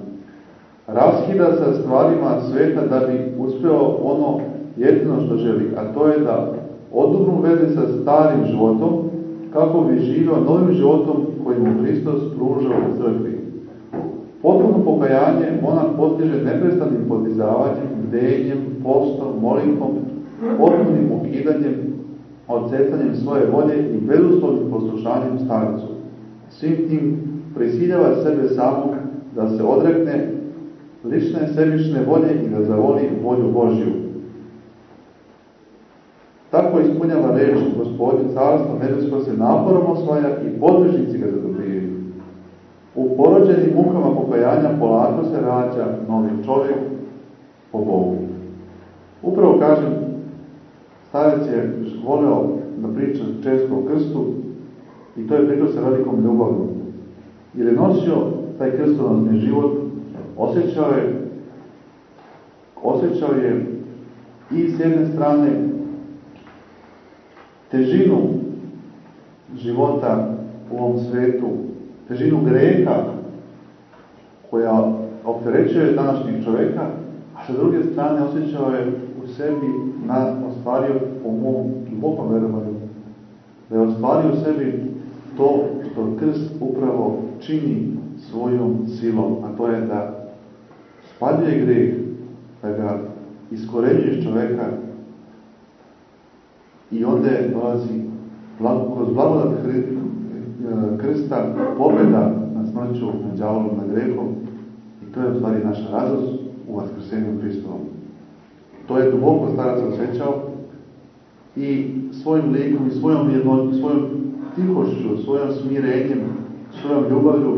Raskida sa stvarima sveta da bi uspeo ono jedino što želi, a to je da odubnu veze sa starim životom, kako bi živio novim životom koji mu Hristos pruža u crkvi. Potpuno pokajanje monak postiže neprestanim podvizavanjem, bdenjem, postom, molitvom, potpunim ukidanjem, odcecanjem svoje volje i bezuslovnim poslušanjem starcu. Svim tim prisiljava sebe samog da se odrekne lične sebične volje i da zavoli volju Božju. Tako ispunjava reč gospodin carstvo nebesko se naporom osvaja i podružnici ga zadobrijaju. U porođenim mukama pokajanja polako se rađa novi čovjek po Bogu. Upravo kažem, starac je voleo da priča često o krstu i to je pričao sa velikom ljubavnom. Jer je nosio taj krstonosni život, osjećao je, osjećao je i s jedne strane težinu života u ovom svetu, težinu greha koja opterećuje današnjeg čovjeka, a sa druge strane osjećao je u sebi na, ostvario po mom dubokom verovanju, da je ostvario u sebi to što krst upravo čini svojom silom, a to je da spaljuje greh, da ga iskorenjuje čoveka i onda dolazi kroz blagodat krsta pobjeda na smrću, na djavolom, na grehom i to je u stvari naš radost u Vaskrsenju Hristovom. To je duboko starac osjećao i svojim likom i svojom, jedno, svojom tihošću, svojom smirenjem, svojom ljubavlju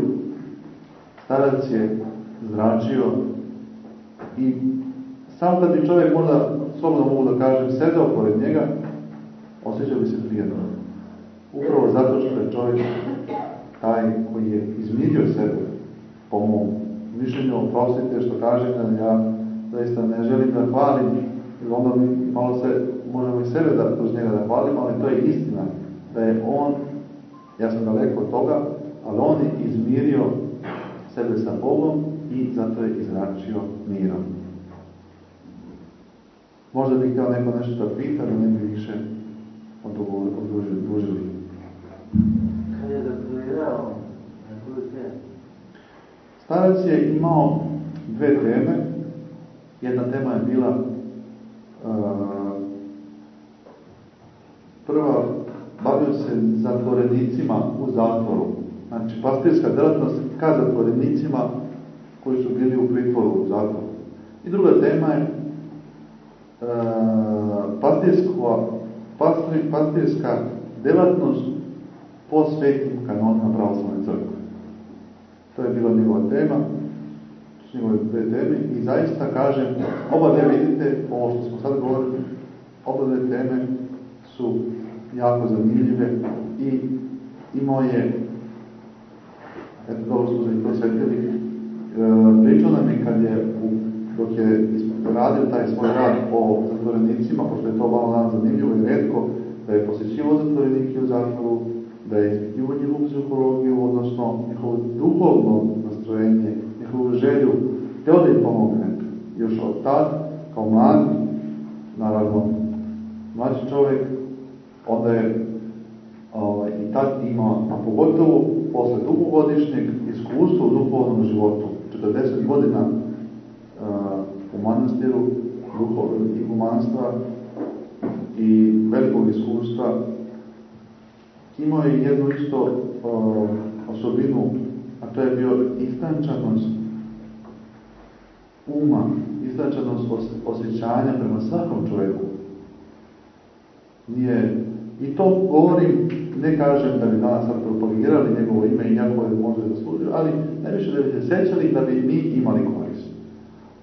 starac je zračio i sam kad bi čovjek možda, slobodno mogu da kažem, sedao pored njega, osjećao bi se prijatno. Upravo zato što je čovjek taj koji je izmirio sebe po mom mišljenju, oprostite što kažem, da ja zaista ne želim da hvalim, jer onda mi malo se, možemo i sebe da kroz njega da hvalim, ali to je istina, da je on, ja sam daleko od toga, ali on je izmirio sebe sa Bogom i zato je izračio mirom. Možda bih htio neko nešto da pita, da ne bi više odužili. Kad je doktorirao? Starac je imao dve teme. Jedna tema je bila uh, prva, bavio se zatvorenicima u zatvoru. Znači, pastirska djelatnost ka zatvorenicima koji su bili u pritvoru u zatvoru. I druga tema je uh, pastirska, djelatnost po svetim kanonima pravoslavne crkve. To je bila njegova tema, njegove dve teme i zaista kažem, oba dve vidite, ovo što smo sad govorili, oba dve teme su jako zanimljive i imao je, eto dobro smo se i prosvetili, e, pričao nam je kad je, dok je radio taj svoj rad o zatvorenicima, pošto je to malo nam zanimljivo i redko, da je posjećivo zatvorenike u zatvoru, da je ispitivo njihovu psihologiju, odnosno njihovo duhovno nastrojenje, njihovu želju, te da im pomogne. Još od tad, kao mlad, naravno, mlađi čovjek, onda je ovaj, tad ima, a pogotovo posle dugogodišnjeg iskustva u duhovnom životu, 40 godina u manastiru, i humanstva i velikog iskustva, imao je jednu isto osobinu, a to je bio istančanost uma, istančanost osjećanja prema svakom čovjeku. Nije, i to govorim, ne kažem da bi danas propagirali njegovo ime i njegove možda zaslužio, ali najviše da bi se sećali da bi mi imali korist.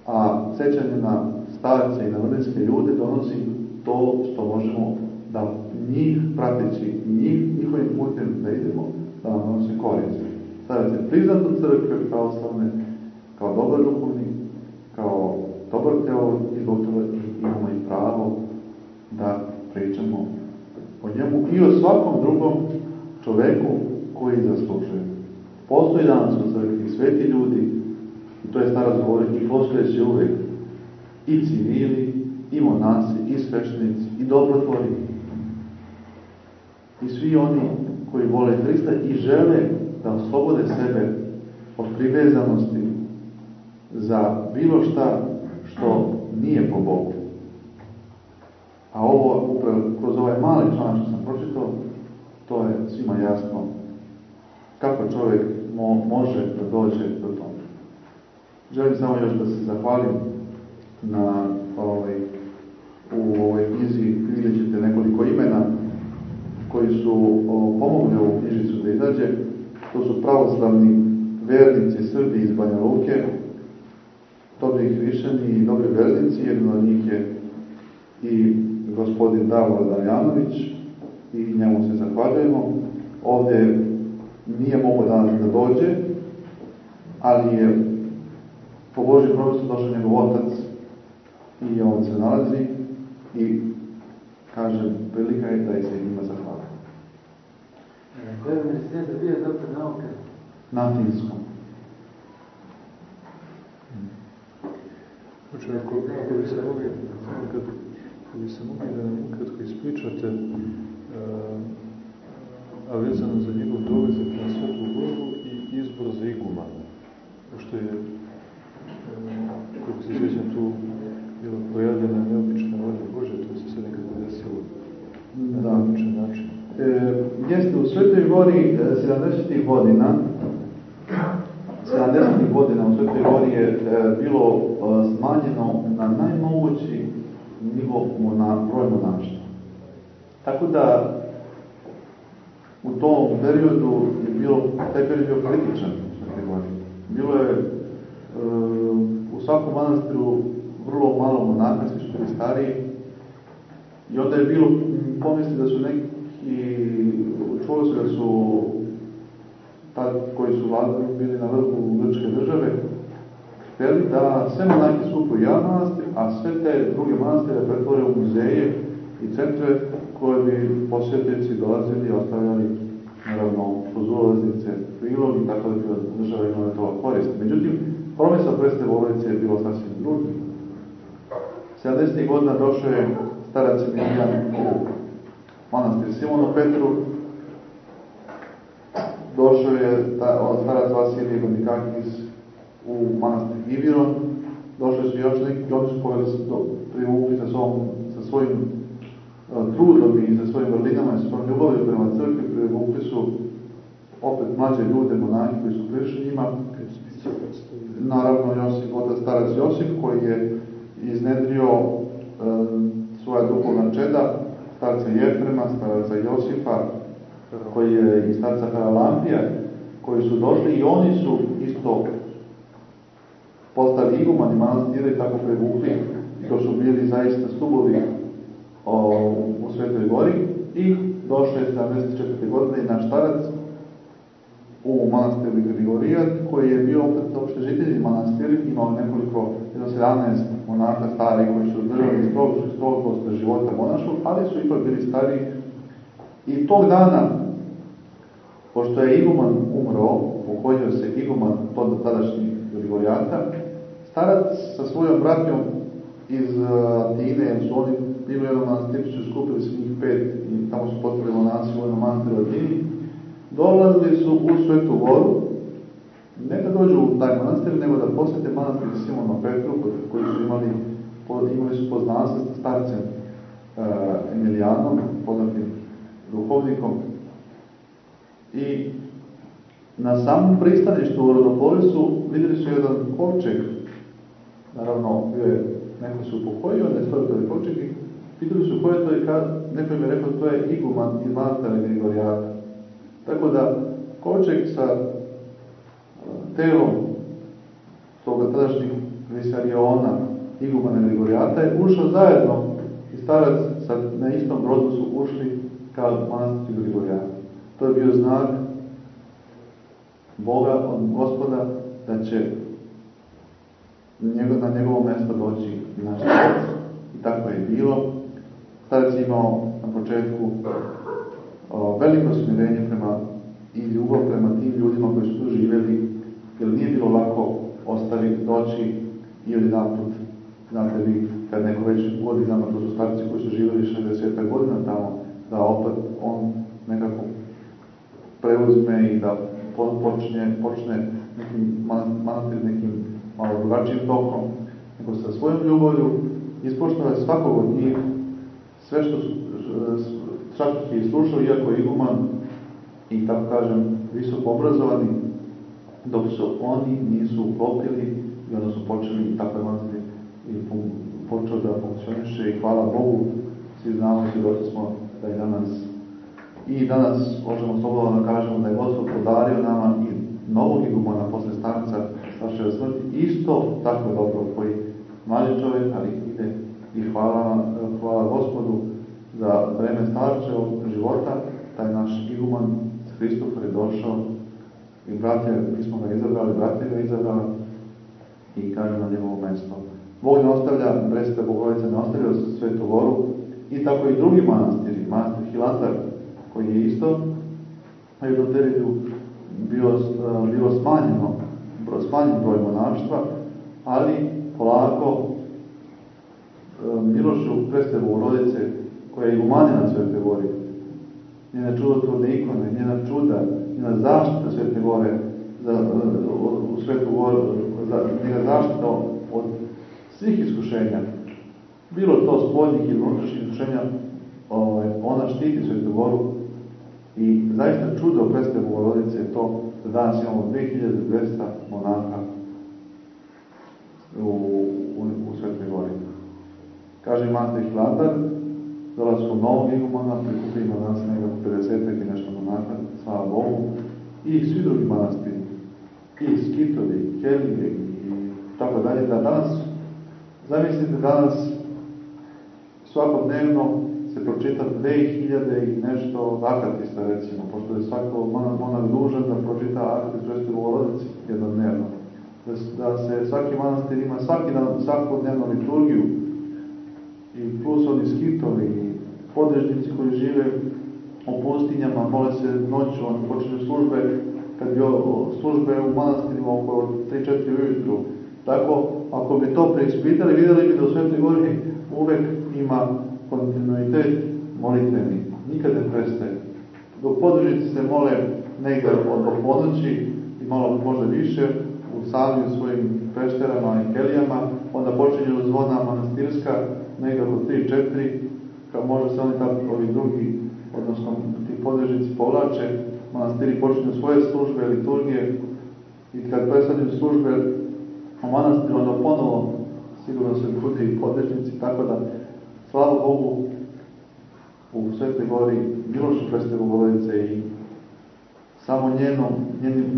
A sećanje na starce i na vrlinske ljude donosi to što možemo da njih prateći njih, njihovim putem da idemo, da nam donose korist. Starac je priznat od crkve pravoslavne kao dobar duhovnik, kao dobar teolog i zbog toga imamo i pravo da pričamo o njemu i o svakom drugom čoveku koji zaslužuje. Postoji danas u crkvi sveti ljudi, i to je stara govori, i postoje će uvek i civili, i monasi, i sveštenici, i dobrotvori. I svi oni koji vole Hrista i žele da oslobode sebe od privezanosti za bilo šta što nije po Bogu. A ovo, upravo kroz ovaj mali član što sam pročitao, to je svima jasno kako čovjek mo, može da dođe do toga. Želim samo još da se zahvalim na ovaj, u ovoj knjizi vidjet ćete nekoliko imena koji su o, pomogli ovu knjižicu da izađe. To su pravoslavni vernici Srbi iz Banja Luke, dobri hrišćani i dobri vernici, jedan od njih je i gospodin Davor Damjanović i njemu se zahvaljujemo. Ovde nije mogo danas da dođe, ali je po Božji provisu došao njegov otac i on se nalazi i kaže, velika je da i se njima zahvala. Koji je univerzitet bio doktor nauka? Na finskom. Znači, ako, ako bi se mogli, kad, ako bi se mogli da nam ukratko ispričate, uh, a vezano za njegov dolazak na Svetu Goru i izbor za igumana, pošto je, uh, kako se sjećam, tu bila projavljena neobična volja Bože, to se sve nekako desilo na neobičan način. E, jeste u Svetoj Gori e, 70. godina 70. godina u Svetoj Gori je e, bilo e, smanjeno na najmogući nivo mona, broj monaštva. Tako da u tom periodu je bilo, taj period je bio kritičan. Bilo je e, u svakom manastiru vrlo malo monaka, svi su stariji, i onda je bilo m, pomisli da su neki, čulo se da su tad koji su vladali bili na vrhu grčke države, hteli da sve monake skupu u jedan manastir, a sve te druge manastire pretvore u muzeje i centre koje bi posjetnici dolazili i ostavljali naravno uz ulaznice prilog i tako da država imala to korist. Međutim, promesa Preste Volice je bilo sasvim drugi. 70. godina došao je starac Emilijan u manastir Simonu Petru, došao je ta, starac Vasilije Godikakis u manastir Gibiron, došli su još neki, oni su povedali se do, privukli sa, svom, sa svojim uh, trudom i sa svojim vrlinama i sa svojom ljubavljom prema crkvi, privukli su opet mlađe ljude, monahi koji su prišli njima, naravno Josip, otac starac Josip, koji je iznedrio uh, svoja duhovna čeda, starca Jefrema, starca Josipa, koji je i starca Haralampija, koji su došli i oni su isto postali igumani manastira i tako prevukli, to su bili zaista stubovi o, u Svetoj Gori i došao je 74. godine naš starac u manastir Grigorijat, koji je bio opet opšte žitelji manastir, imao nekoliko, jedno 17 monaka stari koji su držali strog, strog života monašu, ali su ipak bili stari i tog dana, pošto je iguman umro, ukođio se iguman tog tadašnjih Grigorijata, starac sa svojom bratnjom iz Atine, jer su oni bili u jednom manastirčiću, skupili su njih pet i tamo su monasi u jednom manastiru u Atini, dolazili su u Svetu Voru, ne da dođu u taj manastir, nego da posjete manastir Simonu Petru, koji su imali, imali su poznanstvo sa starcem uh, Emilijanom, poznatim duhovnikom. I na samom pristaništu u Rodopolisu vidjeli su jedan kovčeg, naravno bio je, neko se upokojio, ne stoji taj kovčeg i pitali su ko je to i kad, neko im je rekao to je iguman iz manastara Grigorijata. Tako da kovčeg sa telom toga tadašnjeg Visariona, igumana Grigorijata, je ušao zajedno i starac sa, na istom brodu su ušli kao manastir Grigorijata. To je bio znak Boga, od gospoda, da će njegov, na njegovo mjesto doći naš starac. I tako je bilo. Starac je imao na početku veliko smirenje prema i ljubav prema tim ljudima koji su tu živjeli, jer nije bilo lako ostaviti, doći i jedan put, znate vi, kad neko već godinama, to su starci koji su živjeli 60 godina tamo, da opet on nekako preuzme i da počne, počne nekim manastir nekim malo drugačijim tokom, nego sa svojom ljubavlju ispoštava svakog od njih sve što su čak ih slušao, iako je iguman i tako kažem visoko obrazovani, dok su oni nisu uklopili i onda su počeli tako je manastir i počeo da funkcioniše i hvala Bogu, svi znamo i smo da je danas i danas možemo slobodno da kažemo da je Gospod podario nama i novog igumana posle starca vaše smrti, isto tako dobro koji mlađi čovjek, ali ide i hvala, hvala Gospodu za vreme starčevog života, taj naš iguman Hristofor je došao i bratje, mi smo ga izabrali, bratje ga izabrali i kaže na njegovo mesto. Bog ne ostavlja, Presveta Bogorodica ne ostavlja Svetu Voru i tako i drugi manastiri, manastir Hilandar, koji je isto na jednom periodu bio, bilo smanjeno, smanjen broj monaštva, ali polako Milošu Presvete Bogorodice, koja je umanjena Svete Gori, njena čudotvorne ikone, njena čuda, njena zaštita Svete Gore, za, u Svetu Goru, za, zaštita od svih iskušenja, bilo to spoljnih ili unutrašnjih iskušenja, ovaj, ona štiti Svetu Goru i zaista čudo predstavu Bogorodice je to da danas imamo 2200 monaha u, u, u Svetoj Gori. Kaže Mate Hladar, dolaskom novog igumana, prikupimo danas nekako 50 i nešto monaha, slava Bogu, i svi drugi manastiri, i skitovi, i i tako dalje, da danas, zamislite danas, svakodnevno se pročita 2000 i nešto akatista, recimo, pošto je svako monak dužan da pročita akatist Sveti Bogorodici jednodnevno. Da, da se svaki manastir ima svaki dan, svakodnevnu liturgiju, i plus oni skitovi, i podrežnici koji žive u pustinjama, mole se noću, oni počinju službe, kad bi službe u manastirima oko 3-4 ujutru. Tako, ako bi to preispitali, vidjeli bi da u Svetoj Gori uvek ima kontinuitet molitveni, nikad ne prestaje. Dok podružnici se mole negdje od ponoći i malo možda više, u sami u svojim pešterama i kelijama, onda počinju zvona manastirska, negdje oko 3-4, kao možda se oni tako ovi drugi, odnosno ti podrežnici povlače, manastiri počinju svoje službe, liturgije, i kad prestanju službe u manastiru, onda ponovo sigurno se budi podrežnici, tako da Slava Bogu u Svetoj Gori Milošu Preste Bogorodice i samo njenom,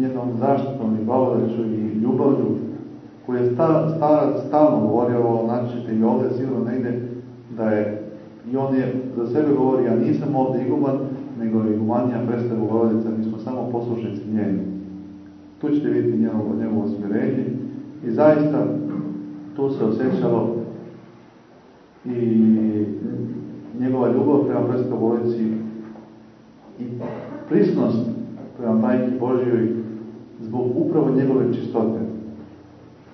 njenom, zaštitom i blagodaću i ljubavlju koju je stara stalno govorio, ovo naćete i ovdje sigurno negdje, da je i on je za sebe govori, ja nisam ovdje iguman, nego je igumanija Preste Bogorodica, mi smo samo poslušnici njeni. Tu ćete vidjeti njegovo, njegovo smirenje i zaista tu se osjećalo i njegova ljubav prema Prestoj Bogorodici i prisnost prema Majki Božjoj zbog upravo njegove čistote.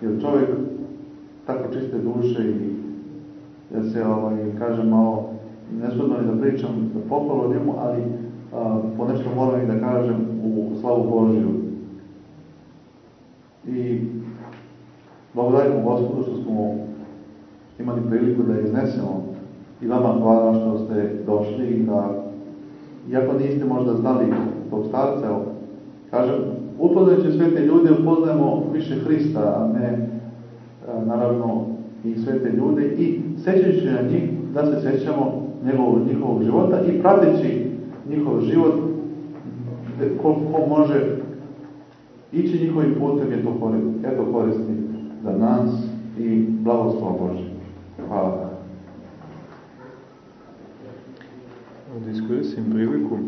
Jer čovjek tako čiste duše i ja se ovaj, kažem malo nezgodno je da pričam da pohvalu o njemu, ali a, ponešto moram i da kažem u slavu Božju. I blagodajmo Gospodu što smo imali priliku da iznesemo i vama hvala što ste došli i da, iako niste možda znali tog starca, kažem, upoznajući sve te ljude upoznajemo više Hrista, a ne naravno i sve te ljude i sećajući na njih da se sećamo njegovog, njihovog života i prateći njihov život ko, ko može ići njihovim putem je to koristi za nas i blagoslov Bože. Hvala. Da iskoristim priliku,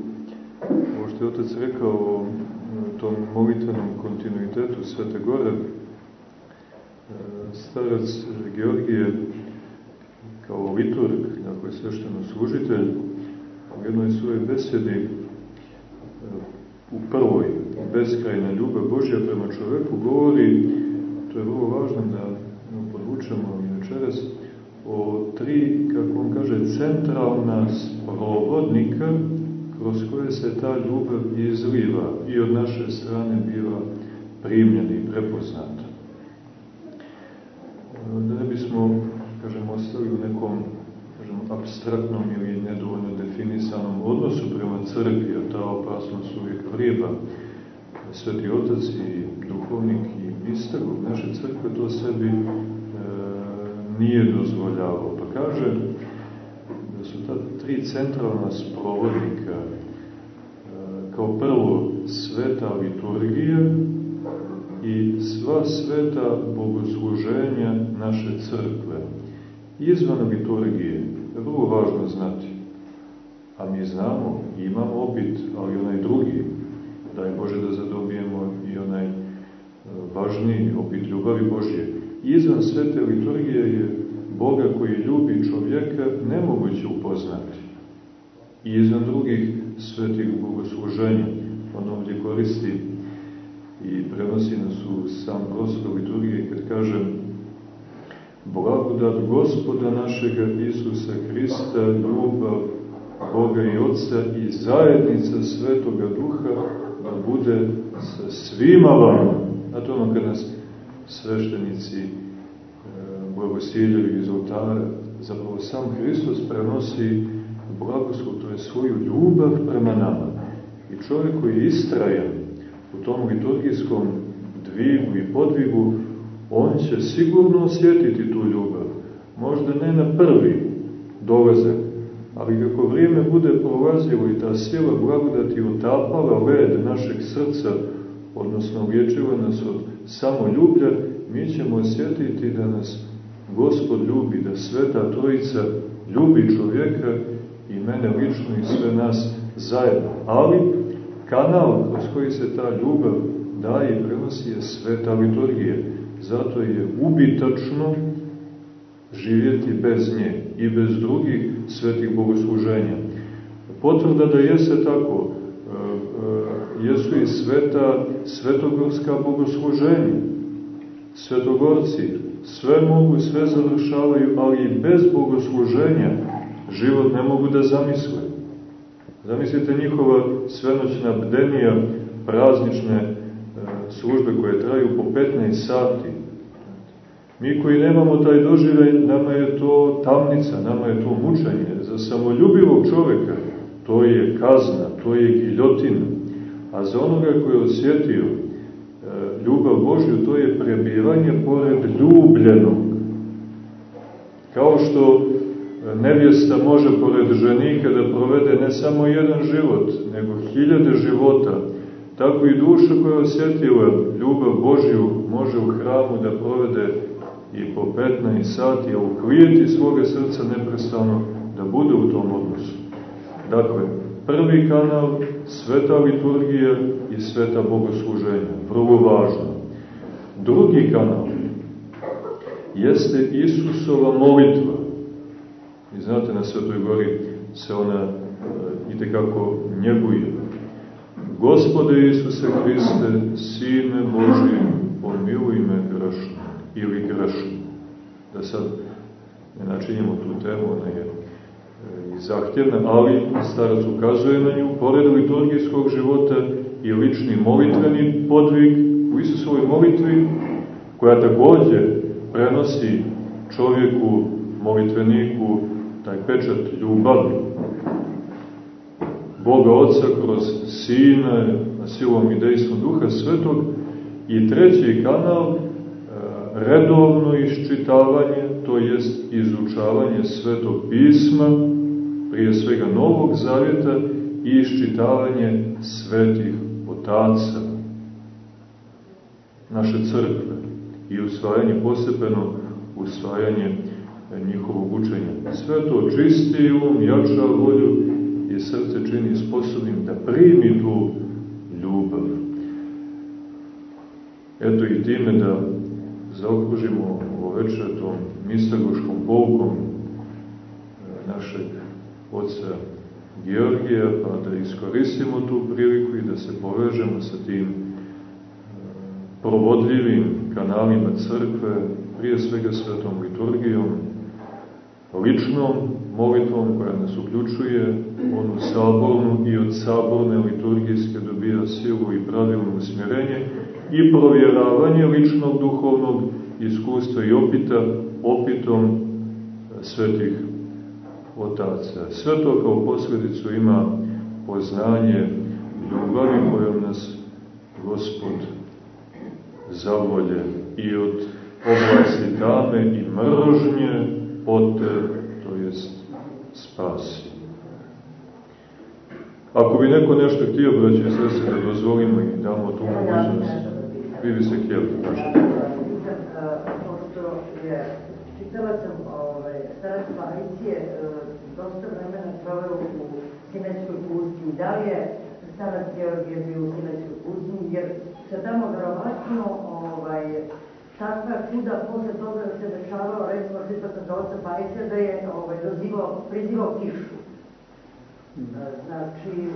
ovo što je otac rekao o tom molitvenom kontinuitetu Svete Gore, starac Georgije kao liturg, dakle svešteno služitelj, u jednoj svojoj besedi u prvoj beskrajna ljubav Božja prema čoveku govori, to je vrlo važno da podvučemo i večeras, o tri, kako on kaže, centralna sprovodnika kroz koje se ta ljubav izliva i od naše strane biva primljena i prepoznata. Da ne bismo, kažemo, ostali u nekom kažemo, abstraktnom ili nedovoljno definisanom odnosu prema crkvi, a ta opasnost uvijek vrijeba. Sveti Otac i duhovnik i mistar naše crkve to sebi nije dozvoljavao. Pa kaže da su ta tri centralna sprovodnika e, kao prvo sveta liturgija i sva sveta bogosluženja naše crkve. Izvan liturgije je vrlo važno znati. A mi znamo, imamo opit, ali onaj drugi, daj Bože da zadobijemo i onaj e, važniji opit ljubavi Božje. Izvan svete liturgije je Boga koji ljubi čovjeka nemoguće upoznati. I izvan drugih svetih bogosluženja. On ovdje koristi i prenosi nas u sam prostor liturgije kad kažem blagodat gospoda našega Isusa Hrista, ljubav Boga i Otca i zajednica Svetoga Duha da bude sa svima vama. A to ono kad nas sveštenici e, blagosiljaju iz oltara, zapravo sam Hristos prenosi blagoslov, to je svoju ljubav prema nama. I čovjek koji je istrajan u tom liturgijskom dvigu i podvigu, on će sigurno osjetiti tu ljubav. Možda ne na prvi dolazak, ali kako vrijeme bude prolazilo i ta sila blagodati otapala led našeg srca, odnosno liječila nas od samoljublja, mi ćemo osjetiti da nas Gospod ljubi, da Sveta Trojica ljubi čovjeka i mene lično i sve nas zajedno. Ali kanal kroz koji se ta ljubav daje i prenosi je Sveta liturgija. Zato je ubitačno živjeti bez nje i bez drugih svetih bogosluženja. Potvrda da jeste tako, jesu i sveta, svetogorska bogosluženja. Svetogorci sve mogu, sve završavaju, ali i bez bogosluženja život ne mogu da zamisle. Zamislite njihova svenoćna bdenija, praznične e, službe koje traju po 15 sati. Mi koji nemamo taj doživljaj, nama je to tamnica, nama je to mučenje. Za samoljubivog čoveka to je kazna, to je giljotina. A za onoga koji je osjetio e, ljubav Božju, to je prebivanje pored ljubljenog. Kao što nevjesta može pored ženika da provede ne samo jedan život, nego hiljade života, tako i duša koja je osjetila ljubav Božju može u hramu da provede i po 15 sati, a u klijeti svoga srca neprestano da bude u tom odnosu. Dakle, prvi kanal, sveta liturgija i sveta bogosluženja, vrlo važno. Drugi kanal jeste Isusova molitva. I znate, na Svetoj gori se ona e, i tekako njeguje. Gospode Isuse Hriste, Sine Boži, pomiluj me grešno ili grešno. Da sad ne načinjemo tu temu, ona je i zahtjevna, ali starac ukazuje na nju, pored liturgijskog života i lični molitveni podvig u Isusovoj molitvi, koja takođe prenosi čovjeku, molitveniku, taj pečat ljubavi. Boga Otca kroz Sina, na silom i dejstvom Duha Svetog, i treći kanal, e, redovno iščitavanje, to jest izučavanje Svetog pisma, prije svega Novog Zavjeta i iščitavanje svetih otaca naše crkve i usvajanje posebeno usvajanje njihovog učenja. Sve to čisti um, jača volju i srce čini sposobnim da primi tu ljubav. Eto i time da zaokružimo ovo večer tom mistagoškom poukom e, našeg oca Georgija, pa da iskoristimo tu priliku i da se povežemo sa tim e, provodljivim kanalima crkve, prije svega svetom liturgijom, ličnom molitvom koja nas uključuje, onu sabornu i od saborne liturgijske dobija silu i pravilno usmjerenje i provjeravanje ličnog duhovnog iskustva i opita opitom svetih otaca. Sve to kao posledicu ima poznanje ljubavi kojom nas Gospod zavolje i od oblasti tame i mržnje ote, to jest spasi. Ako bi neko nešto htio, braći i sestri, da dozvolimo i damo tu mogućnost, vi bi se htjeli kažete. Pošto je, čitala sam ovaj, starac Maricije, dosta vremena proveo u Sinajskoj pustinji. Da li je starac Georgije bio u Sinajskoj pustinji, jer se tamo verovatno ovaj, takva čuda posle toga se dešavalo, recimo za oca Pajića da je ovaj, dozivao, prizivao kišu. Znači,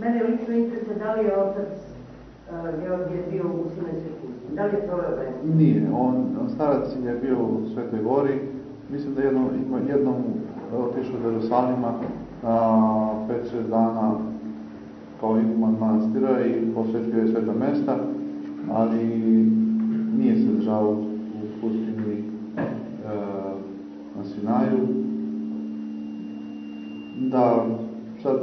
mene lično interesuje da li je otac uh, Georgije bio u Sinajskoj pustinji, da li je proveo vreme? Nije, on, starac je bio u Svetoj Gori, mislim da jednom, jednom otišao do Jerusalima 5-6 dana kao iguman manastira i posvetio je sveta mesta, ali nije se držao u pustinji e, na Sinaju. Da, sad,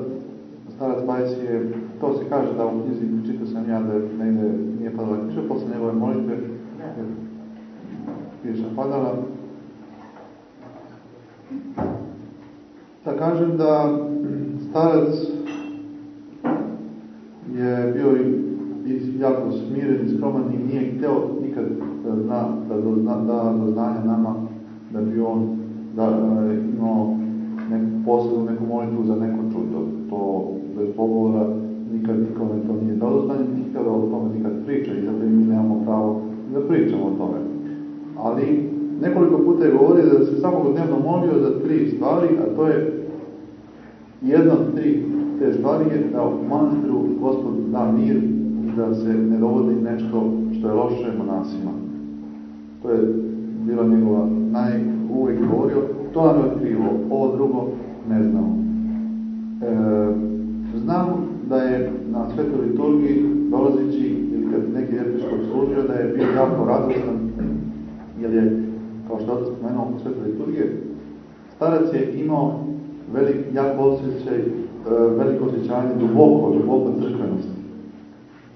starac Bajs je, to se kaže da u knjizi, čitao sam ja da je negde nije padala kiša, posle njegove molitve, jer kiša padala. Da kažem da starac je bio i jako smiren i skroman i nije hteo nikad da zna, da dozna, da doznanja nama da bi on da, e, imao neku posebnu neku molitvu za neko čudo. To bez pogovora nikad nikome to nije dao doznanje, nikada o tome nikad priča i zato mi nemamo pravo da pričamo o tome. Ali nekoliko puta je govorio da se svakodnevno molio za tri stvari, a to je jedna od tri te stvari je da u manastiru gospod da mir i da se ne dovodi nešto što je loše monasima. To je bila njegova naj uvijek govorio, to nam je krivo, ovo drugo ne znamo. E, znam da je na svetoj liturgiji dolazeći ili kad neki jepiskop služio da je bio jako radostan jer je, kao što je spomenuo u svetoj liturgije, starac je imao velik, jak osjećaj, e, veliko osjećanje duboko, duboko crkvenosti.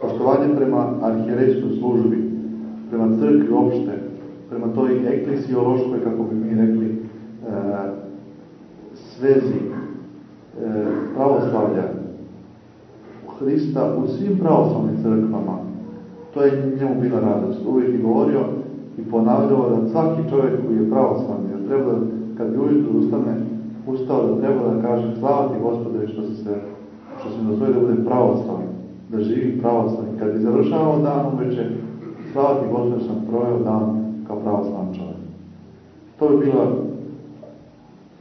Poštovanje prema arhijerejskoj službi, prema crkvi opšte, prema toj eklesiološkoj, kako bi mi rekli, e, svezi e, pravoslavlja Hrista u svim pravoslavnim crkvama. To je njemu bila radost. Uvijek je govorio i ponavljao da svaki čovjek koji je pravoslavni, da treba, kad bi ujutru ustane, ustao da treba da kaže slava ti gospode što se se što se dozvoje da bude pravoslavni, da živi pravoslavni. Kad bi završavao dan uveče, slava ti gospode što sam proveo dan kao pravoslavan čovjek. To bi bila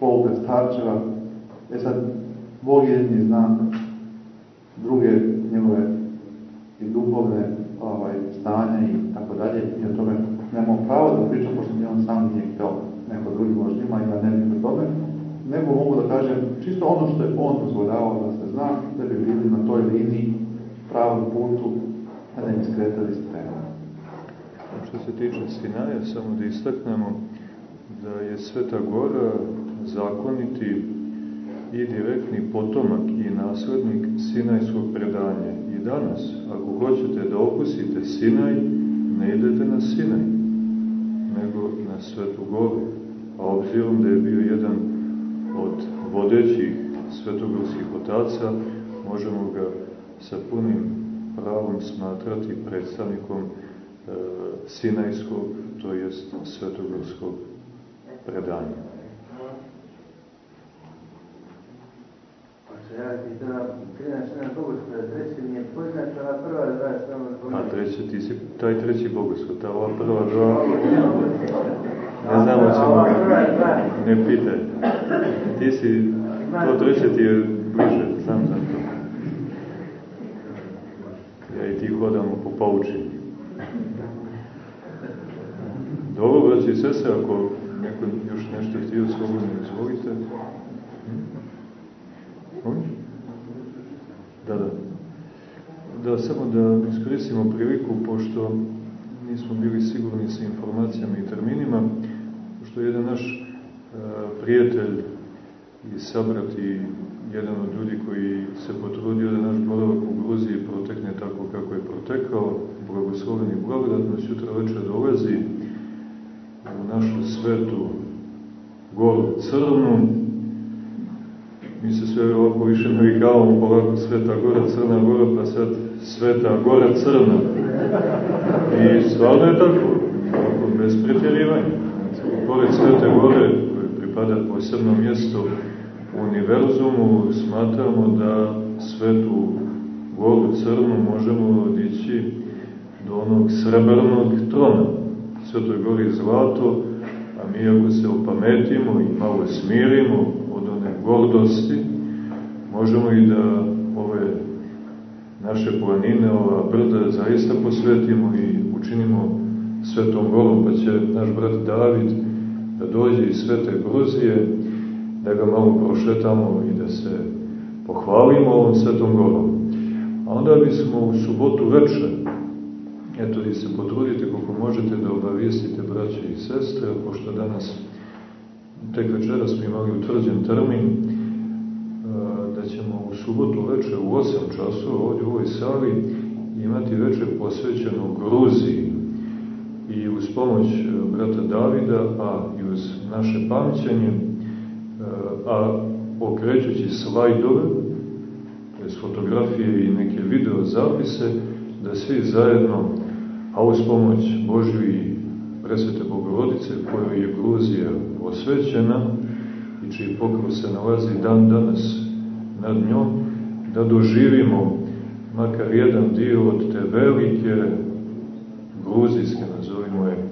pouka starčeva. E sad, Bog jedni zna druge njegove i duhovne ovaj, stanja i tako dalje i o tome nemamo pravo da pričam, pošto mi on sam nije hteo neko drugi možda ima ja ne bih tome, nego mogu da kažem, čisto ono što je on dozvoljavao da se zna, da bi bili na toj liniji, pravom putu, a ne iskretali stremu. Što se tiče Sinaja, samo da istaknemo da je Sveta Gora zakoniti i direktni potomak i naslednik Sinajskog predanja. I danas, ako hoćete da okusite Sinaj, ne idete na Sinaj, nego na Svetu Goru. A obzirom da je bio jedan od vodećih svetogorskih otaca, možemo ga sa punim pravom smatrati predstavnikom e, Sinajskog, to jest svetogorskog predanja. Ja ti da 13 bogoslova, treći mi je poznat, ova prva dva samo A treći, ti si taj treći bogoslov, ta ova prva dva... Ne znamo ćemo Ne pitaj. Ti si, to treće ti je bliže, sam znam to. Ja i ti hodamo po paučini. Dobro, braći i sese, ako neko još nešto htio slobodno, izvolite. Da, da. Da, samo da iskoristimo priliku, pošto nismo bili sigurni sa informacijama i terminima, pošto jedan naš e, prijatelj i sabrat i jedan od ljudi koji se potrudio da naš boravak u Gruziji protekne tako kako je protekao, blagosloven i blagodatno, sutra večer dolazi u našu svetu goru Crnu, mi se sve ovako više navikavamo polako Sveta Gora, Crna Gora, pa sad Sveta Gora, Crna. I stvarno je tako, ovako, bez pretjerivanja. Pored Svete Gore, koje pripada posebno mjesto u univerzumu, smatramo da Svetu Goru Crnu možemo dići do onog srebrnog trona. Svetoj Gori zlato, a mi ako se opametimo i malo smirimo, gordosti, možemo i da ove naše planine, ova brda zaista posvetimo i učinimo svetom gorom, pa će naš brat David da dođe iz svete Gruzije, da ga malo prošetamo i da se pohvalimo ovom svetom gorom. A onda bismo u subotu večer, eto vi se potrudite koliko možete da obavijestite braće i sestre, pošto danas tek večera smo imali utvrđen termin e, da ćemo u subotu večer u 8 časova ovdje u ovoj sali imati večer posvećenu Gruziji. I uz pomoć e, brata Davida, a i uz naše pamćenje, e, a okrećući slajdove, je fotografije i neke video zapise, da svi zajedno, a uz pomoć Božju i presvete Bogorodice, kojoj je Gruzija osvećena i čiji pokrov se nalazi dan danas nad njom, da doživimo makar jedan dio od te velike gruzijske, nazovimo je,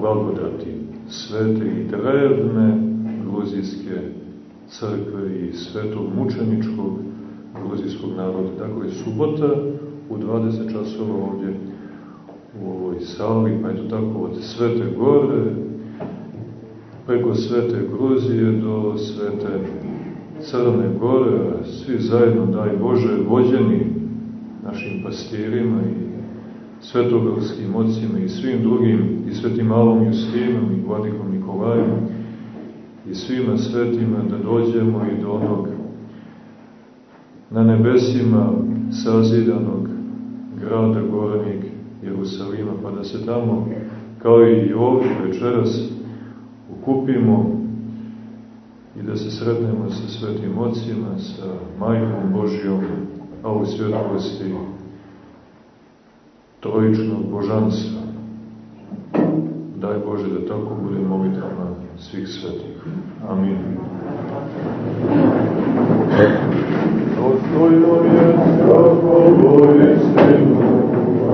blagodati, svete i drevne gruzijske crkve i svetog mučeničkog gruzijskog naroda. Dakle, subota u 20 časova ovdje u ovoj sali, pa eto tako od Svete Gore, preko Svete Gruzije do Svete Crne Gore, svi zajedno, daj Bože, vođeni našim pastirima i svetogorskim ocima i svim drugim, i svetim Malom Justinom i Vladikom Nikolajom, i svima svetima da dođemo i do onog na nebesima sazidanog grada Gorenik Jerusalima, pa da se tamo, kao i ovdje večeras, okupimo i da se sretnemo sa svetim ocima, sa majkom Božijom, a u svjetlosti trojičnog božanstva. Daj Bože da tako bude molitvama svih svetih. Amin. Dostojno je svakog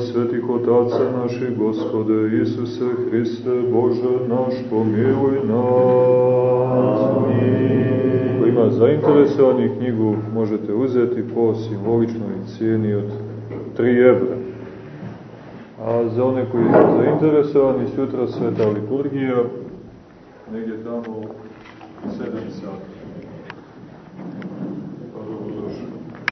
svetih otaca naših, Gospode Isuse Hriste, Bože naš, pomiluj nas. Ko ima zainteresovani knjigu, možete uzeti po simboličnoj cijeni od 3 evra. A za one koji su zainteresovani, sutra sveta liturgija, negdje tamo u 7 sati.